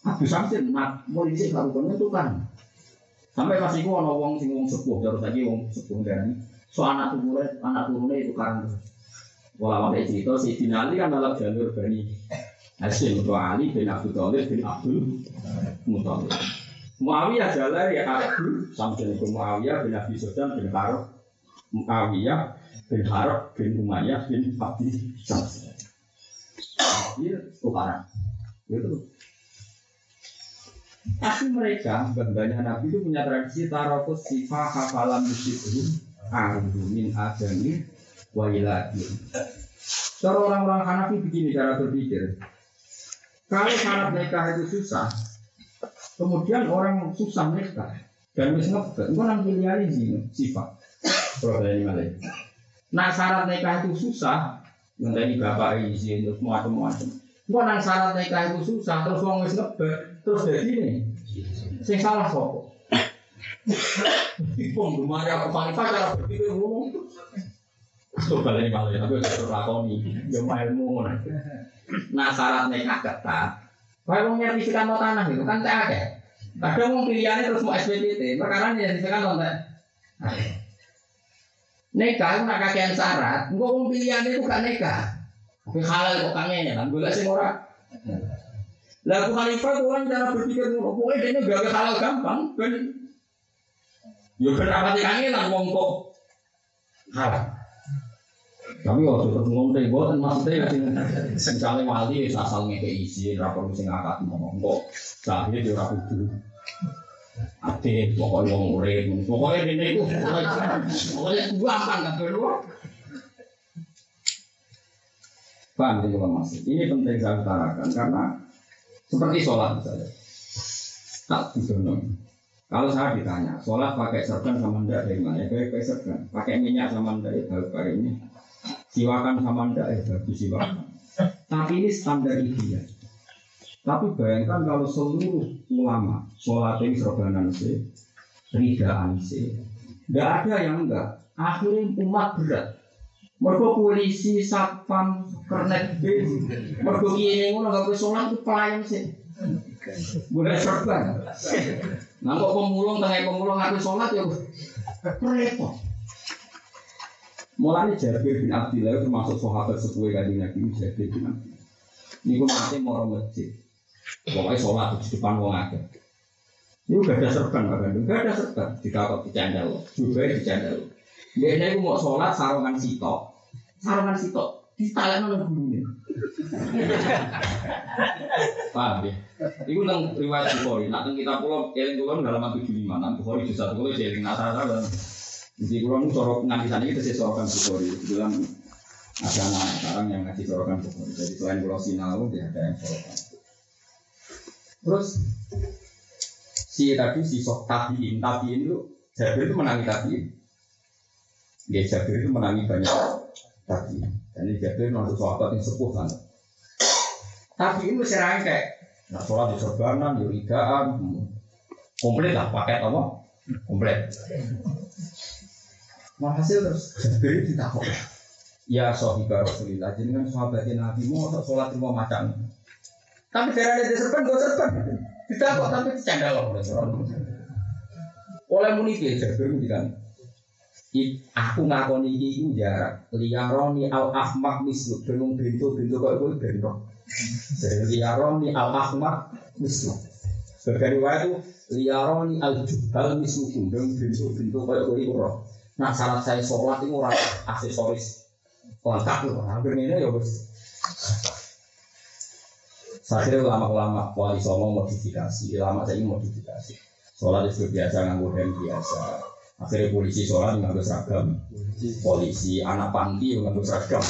Abu Samsin, nak polisi lakukan itu kan. Sampai pas iku ana wong sing wong sepuh, terus lagi wong sepuh darani. So anak turune, anak turune itu kan. Wala wae cerita si Dinali kan dalam jalur Bani Hasyim atau Ali bin Abdul Thalib bin Abdul Muthalib. Muawiyah jalan ya Abu Samsin itu Muawiyah bin Abi Sufyan bin Harith Muawiyah bin Harith bin Umayyah bin Abi Samsin. Ini tukaran. Itu tapi mereka, banyak Nabi itu punya tradisi tarokus sifah hafalam musyidhum A'udhu min adami wa iladi. Cara orang-orang Hanafi begini cara berpikir. Kalau syarat nikah itu susah Kemudian orang susah nikah Dan wis ngebet, itu kan pilihan ini sifat. Ini malah Nah syarat nikah itu susah Nanti bapak izin, terus macam-macam. Gua nang syarat nikah itu susah, terus wong wis ngebet, terus jadi ini. Sing salah sopo? Cara. Coba lagi malah tapi ilmu Nah syarat nikah ketat. Kayak wong nyertifikat no tanah itu kan tak ada. Kadang wong pilihannya terus mau SPPT, perkara nyertifikat no tanah. Itu nak syarat, enggak wong pilihannya bukan nikah. Tapi halal kok kangen kan, gue sih ora. Lah Abu Hanifah itu kan cara berpikir pokoknya dia gak halal gampang, ben Yo ben rapati kangenan wong kok halal. Tapi waktu ngomong deh, buatan maksudnya sing sing kali wali asal ngeke izin, rapor sing akad ngomong kok sahih di rapi dulu. Ate pokoknya wong urip, pokoknya ini itu pokoknya gampang kan kedua. Paham ya masih. Ini penting saya utarakan karena seperti sholat misalnya. Tak didono. Kalau saya ditanya, sholat pakai serban sama ndak dari mana? Ya pakai serban. Pakai minyak sama ndak ya baru pakai ini. Siwakan sama ndak ya bagus siwakan. Tapi ini standar ideal. Tapi bayangkan kalau seluruh ulama sholat ini serbanan sih, ridaan sih, nggak ada yang enggak. Akhirnya umat berat. Mergo polisi, satpam, kernet mergo kiye ngono gak bisa sholat itu pelayan sih. Boleh serban. Kok pemulung tengah pemulung ngaku sholat ya repot. Mulai Jabir bin Abdillah termasuk sahabat sesuai kanjeng Nabi Jabir bin Abdillah. Ini gue nanti mau masjid. Pokoknya sholat di depan wong akeh. Ini gak ada serban Pak Gandung, gak ada serban. Dikakot di candal, juga di candal. Dia ini mau sholat sarungan sitok, sarungan sitok di talen oleh gurunya. Paham ya? Iku nang riwayat Bukhari, nak teng kita pulau eling pulau dalam 75, nang Bukhari satu pulau eling nak salah dan di pulau nu sorok sana itu saya sorokan Bukhari. Kebetulan ada sekarang yang ngaji sorokan Bukhari. Jadi selain pulau Sinau dia ada yang sorokan. Terus si tadi si sok tabiin, tabiin itu Jabir itu menangi tabiin. Dia Jabir itu menangi banyak tabiin. Ini Jabir masuk sahabat yang sepuh kan. Tabiin itu serangin kayak Nah, sholat di sorbanan, di ridaan, komplit lah, paket apa? Komplit. Hasil terus Jabir ditakut. Ya sohibah Rasulillah, jadi kan sahabatnya Nabi mau sholat di rumah macam. Tapi daerah di serban, gue serban. Ditakut tapi canda loh. Oleh muni dia Jabir kan. Aku ngakoni iki iku jarak liyaroni al ahmak mislu benung bintu bintu kok kowe bento. Jadi liyaroni al ahmak mislu. Sebagai riwayat itu liyaroni al jubal mislu benung bintu bintu kok kowe ora. Nah syarat saya sholat itu ora aksesoris lengkap loh. Hampir ini ya bos. Saya ulama-ulama wali songo modifikasi, ulama saya modifikasi. Sholat itu biasa nganggur biasa. Akhirnya polisi sholat nganggur seragam. Polisi anak panti nganggur seragam.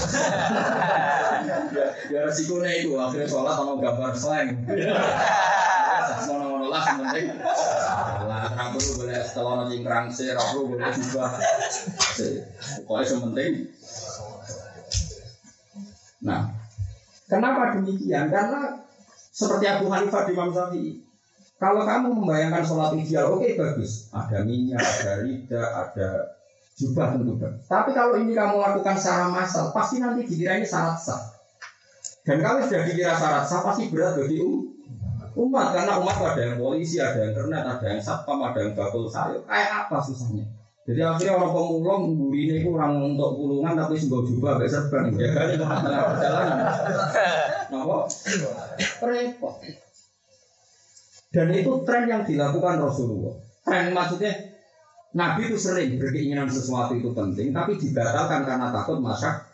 ya resikonya itu akhirnya sholat sama gambar slang. Ngono-ngono lah penting. Lah perlu boleh setelah nanti kerangse, perlu boleh juga. Pokoknya sementing. Nah, kenapa demikian? Karena seperti Abu Hanifah di Imam Syafi'i. Kalau kamu membayangkan sholat ideal, oke okay, bagus. Ada minyak, ada rida, ada jubah tentu. Tapi kalau ini kamu lakukan secara massal, pasti nanti dikira ini syarat sah. Dan kalau sudah dikira syarat sah, pasti berat bagi um. Umat karena umat ada yang polisi, ada yang internet, ada yang satpam, ada yang bakul sayur. Kayak apa susahnya? Jadi akhirnya orang pemulung ini itu orang untuk pulungan tapi sebuah jubah gak serban [laughs] ya kan perjalanan. [laughs] Kenapa? Repot. Dan itu tren yang dilakukan Rasulullah. Tren maksudnya Nabi itu sering berkeinginan sesuatu itu penting, tapi dibatalkan karena takut masak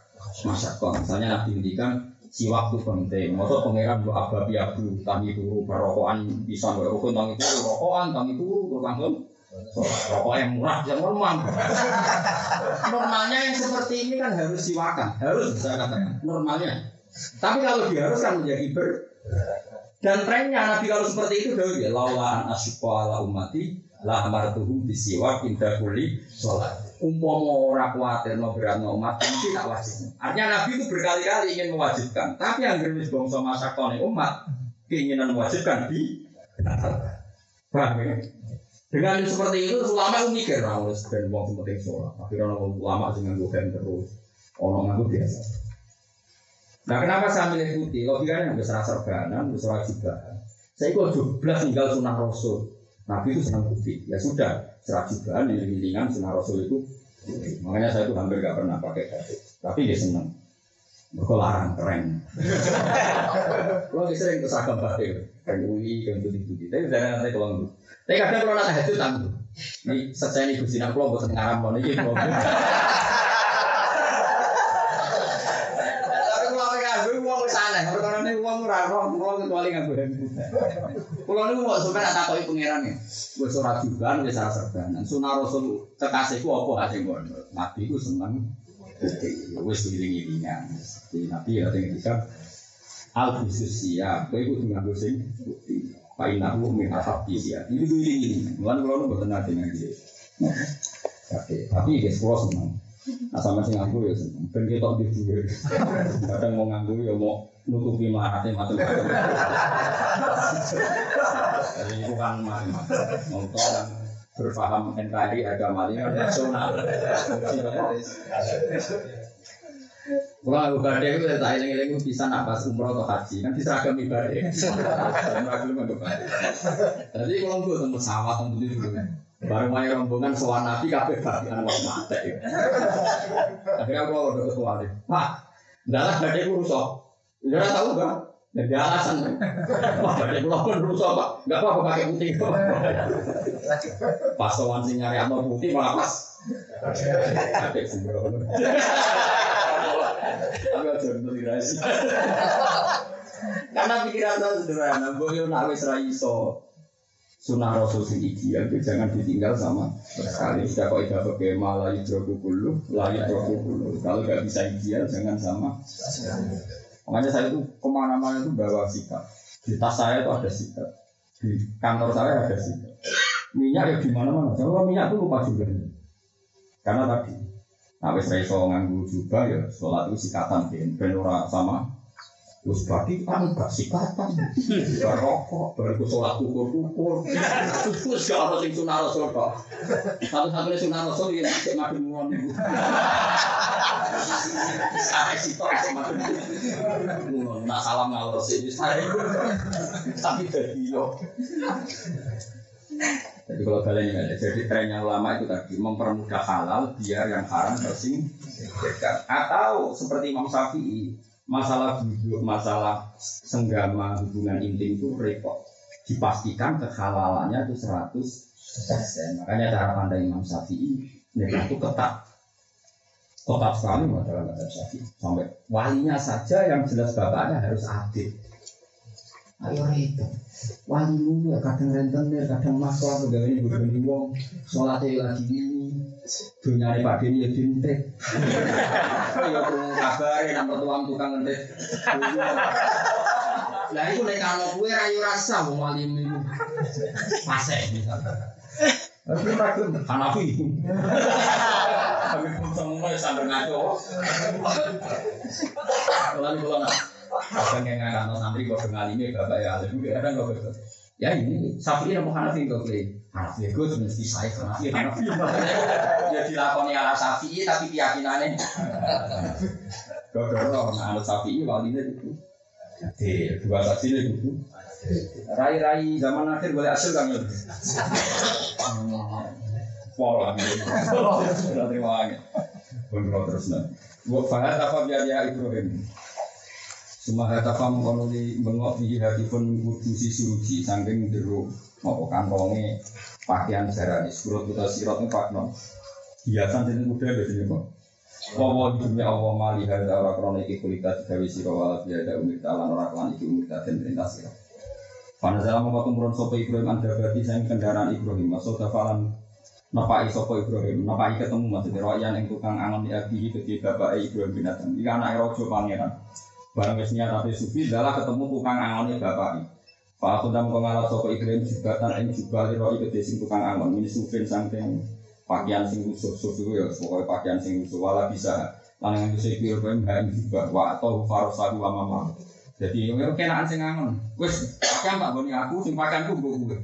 masak Misalnya Nabi ngendikan si waktu penting. Masa pangeran bu ababi abu tangi turu barokokan bisa berokok tangi turu rokokan tangi turu langsung Rokok yang murah, yang normal. Normalnya yang seperti ini kan harus siwakan, harus saya katakan normalnya. Tapi kalau diharuskan menjadi ber dan trennya Nabi kalau seperti itu dulu ya laulan asyqa ala ummati la amartuhum bisiwak inda kulli sholat. Umpama ora kuatir no berat no umat mesti tak wajib. Artinya Nabi itu berkali-kali ingin mewajibkan, tapi yang geris bangsa masakone umat keinginan mewajibkan di Paham ya? Dengan seperti itu, ulama itu mikir, nah, ben wong penting sholat. Akhirnya ulama nganggu hand terus, orang nganggu biasa. Nah, kenapa saya milih putih? Logikanya nggak serasa serbanan, nggak serasa juga. Saya kok jublas tinggal sunnah rasul. Nabi itu senang putih. Ya sudah, serah juga, ngiling sunnah rasul itu. Makanya saya tuh hampir gak pernah pakai batik. Tapi dia senang. Mereka larang keren. [laughs] Lo sering kesakam batik. Kan ui, kan putih-putih. Tapi dari nanti kalau tapi kadang kalau nak tahajud tamu. Ini selesai nih gusti nak pulau buat ngaram mau [laughs] nih pulau. Tapi kalau nggak gue uang sana, kalau kalau nih uang murah, uang kecuali nggak gue. Kalau nih mau sebenarnya tak tahu pangeran. Gue surat juga, gue salah serbanan. Sunnah Rasul kekasihku apa. Nabi gue seneng. Gue seiring iringan. Nabi ya tinggal al khususia, tinggal gue sing putih. Fainahu min ahabbi ya. Ini dulu ini. Mulai kalau nu boten nate nang Oke, tapi guys kulo seneng. Nah sama sing nganggu ya seneng. Ben di. Kadang mau nganggu ya mau nutupi marate macam-macam. Jadi itu kan berpaham NKRI agama ini kan nasional. Kalau aku badai itu ilang bisa nafas umroh atau haji kan diseragam ibadah. Jadi kalau gue temu pesawat temu dulu. Baru main rombongan soal nabi kafe bagian mau mati. Akhirnya aku udah ketua deh. Pak, badai gue rusak. Udah tahu kan? Jadi alasan. Wah, badai gue pun rusak pak. Gak apa-apa pakai putih. Pas soal sing nyari apa putih malah pas. Adek sembrono. Aja ngerti rahasia. Karena pikiran saya sederhana, boyo nak wis iso sunah rasul sing ideal itu jangan ditinggal sama sekali. Sudah kok tidak pakai malah hidroku dulu, lari hidroku dulu. Kalau nggak bisa ideal jangan sama. Makanya saya itu ke mana-mana itu bawa sikap. Di tas saya itu ada sikap. Di kantor saya ada sikap. Minyak ya di mana-mana. Saya minyak itu lupa juga. Karena tadi Nah, wis iso nganggo jubah ya sholat itu sikatan ben ben sama. Wis badi kan gak sikatan. Bar rokok, bar ku sholat ukur-ukur. Wis gak ono sing sunah rasul kok. Satu-satunya sunah rasul iki nek sik madu iku. Sampai sitok sik madu. Nak salam ngalor sik wis Tapi dadi yo. Jadi kalau kalian ingat jadi trennya lama itu tadi mempermudah halal biar yang haram tersingkirkan. Atau seperti Imam Syafi'i, masalah duduk, masalah senggama hubungan intim itu repot. Dipastikan kehalalannya itu 100 Makanya cara pandang Imam Syafi'i mereka itu ketat. Ketat sekali dalam kata Syafi'i. Sampai walinya saja yang jelas bapaknya harus adil. Ayo itu wali ya kadang rentenir, kadang masalah pegawai ini berbeda wong, sholatnya lagi ini, dunia ini pak ini ya. Ya kabar, yang tuang tukang ngentek. Lah itu nek kalau rayu rasa wali ini pasek misalnya. Tapi ragu Hanafi. Tapi semua sampai ngaco. Lalu kalau Kadang yang ngarang santri kok ngalimi bapak ya alim, kadang betul. Ya ini sapi nopo Hanafi kok beli. Hanafi gue mesti saya Hanafi Hanafi. Ya dilakoni ala sapi tapi keyakinannya. Godoro nah ala sapi walinya itu. Jadi dua saksi ini buku. Rai-rai zaman akhir boleh hasil kan? Pola gitu. Sudah terima kasih. Kontrol terus nah. Buat fahad apa biar ya Ibrahim. Semua hatafa mengkono di bengok di hati pun kudusi suruji saking jeru mau kantonge pakaian darah ini surut kita sirot ini pak no hiasan sini muda biasanya kok Wawa demi Allah mali hadza ora krana iki kulita digawe sira wala biada umir talan ora kelan iki umir den perintah sira. Pada dalam waktu turun sopo Ibrahim anda berarti saya kendaraan Ibrahim? Masuk dafalan napai sopo Ibrahim? Napai ketemu maksudnya royan yang tukang angon di abi ke bapak Ibrahim bin Adam. Jika anak rojo pangeran barang wesnya tapi sufi adalah ketemu tukang angon bapak Pak aku dalam pengalat sopo Ibrahim juga tan ing juga liroi ke sing tukang angon ini sufin sangking pakaian sing usuh usuh itu ya pokoknya pakaian sing usuh wala bisa. Lan yang bisa kira kowe mbak juga wa atau wa mama jadi yang kenaan sing ngangon wis pakaian tak boni aku sing pakaianku gue gue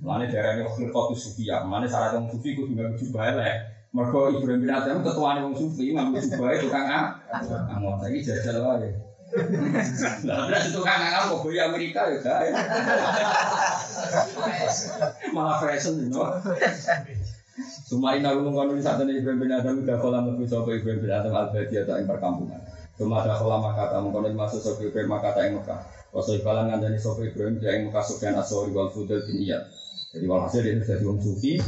mana daerah ini waktu kau sufi ya. Mana syarat yang sufi gue juga juga elek. Mereka Ibrahim bin Adam ketua wong sufi ngambil juga itu kang angon lagi jajal Lah beras itu kan nggak mau beli Amerika ya gak Malah fashion. Cuma ini aku mengkonon saat ini Ibrahim bin Adam udah kolam lebih sopo Ibrahim bin Adam al badi atau yang perkampungan. Cuma ada kolam makata mengkonon masuk sopo Ibrahim makata yang Mekah. Wasoi balan ngandani sopo Ibrahim dia yang Mekah Sufyan Asori wal Fudel bin Iyad. Jadi walhasil dia jadi wong sufi.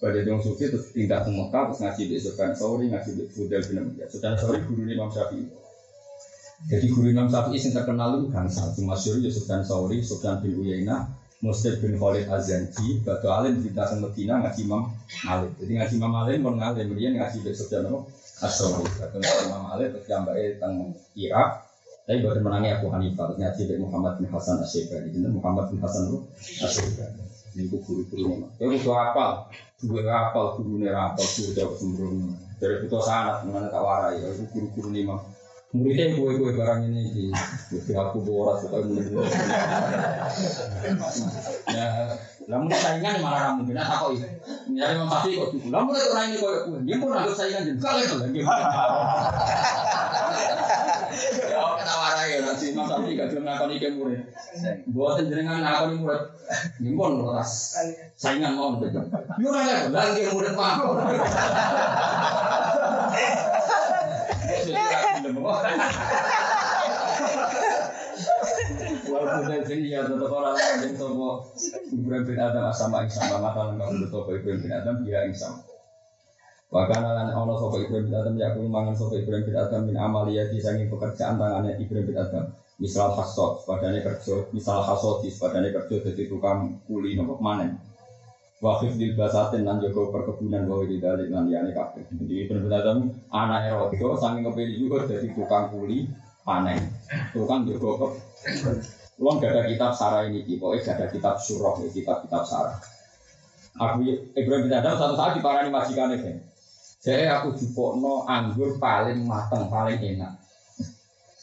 Pada wong sufi terus tinggal ke Mekah terus ngaji di Sufyan Asori ngaji di Fudel bin Iyad. Sufyan Asori guru Imam Syafi'i. Jadi guru Imam Syafi'i yang terkenal itu bangsa. Cuma syuri ya Sufyan Sauri, Sufyan bin Uyainah, Muslim bin Khalid Az-Zanji, Batu Alim di Dasar Medina ngaji Imam Malik. Jadi ngaji Imam Malik mau ngalim, dia ngaji di Sufyan As-Sauri. Batu Imam Malik terus yang baik tentang Irak. Tapi baru menangi Abu Hanifah, terus ngaji di Muhammad bin Hasan Asyibani. Jadi Muhammad bin Hasan Asyibani. Ini guru-guru ini. Ya udah apal, dua apal, guru nih apal, guru jauh sembrono. Dari itu sangat mana tak warai, itu guru-guru nih mah. Muridnya gue gue barang ini di di aku boras supaya murid Ya, namun saingan malah ramu bina tak ini. Nyari mati kok. Namun itu orang ini kok gue. Dia pun aku saingan jadi kalau itu lagi. Ya, kita warai nanti mas Abi gak belum ngakoni ke murid. Buat jenengan ngakoni murid. Dia pun ras saingan mau betul. Yo nanya lagi murid mau. Walaupun dari ya tetap orang yang sopo Ibrahim bin Adam sama sama mata lengkap untuk sopo Ibrahim bin Adam dia insam. Bahkan anak ono sopo Ibrahim bin Adam ya aku mangan sopo Ibrahim bin Adam min amalia di sangi pekerjaan tangannya Ibrahim bin Adam. Misal hasot, padanya kerja, misal hasoti, padanya kerja jadi tukang kuli nopo manen. Wakif di basatin dan joko perkebunan bahwa di dalik lan liyane kabeh. Jadi benar-benar anak erodo saking kepilih juga jadi tukang kuli panen. Tukang joko Kulon gak ada kitab sarah ini, pokoknya gak ada kitab surah, ya, kitab-kitab sarah. Aku Ibrahim bin Adam satu saat diparani majikan ini. Jadi aku jupokno anggur paling mateng, paling enak.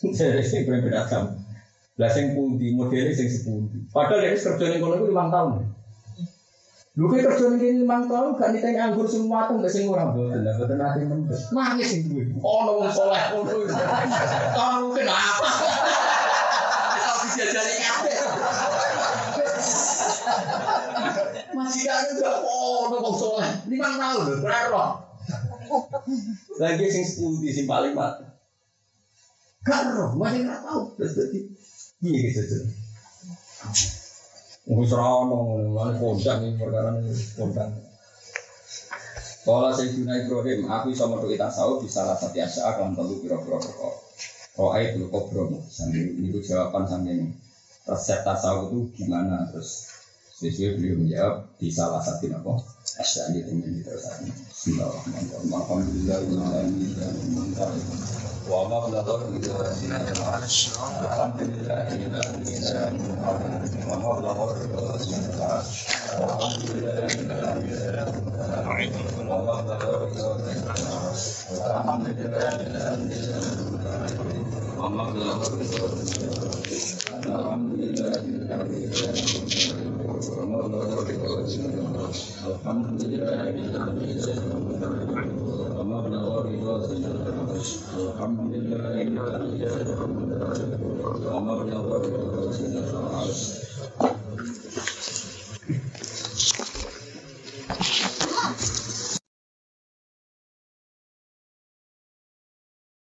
Jadi Ibrahim bin Adam. Lah sing pundi modelnya sing sepundi. Padahal dia kerja ning kono iku 5 tahun. Lu kayak kerja 5 tahun gak niteni anggur sing mateng gak sing ora mboten. Lah mboten ate mendhes. Nangis sing duwe. Ono wong saleh ngono. Tahu kenapa? Kalau dijajali kabeh. Masih gak ada ono wong saleh. 5 tahun lho, ora Lagi sing sepundi sing paling mateng. Gak roh, masih gak tahu. Terus jadi, iya gitu. Wis ora ono lan kondang iki perkara ini kondang. Kala Sayyidina Ibrahim, aku iso metu tasawuf di salah satu asa akan telu pira-pira perkara. Oh itu kobro sambil itu jawaban sambil resep tasawuf itu gimana terus sesuai beliau menjawab di salah satu apa asa ini terus Bismillahirrahmanirrahim. Alhamdulillah wa ma balagha Alhamdulillah Alhamdulillah.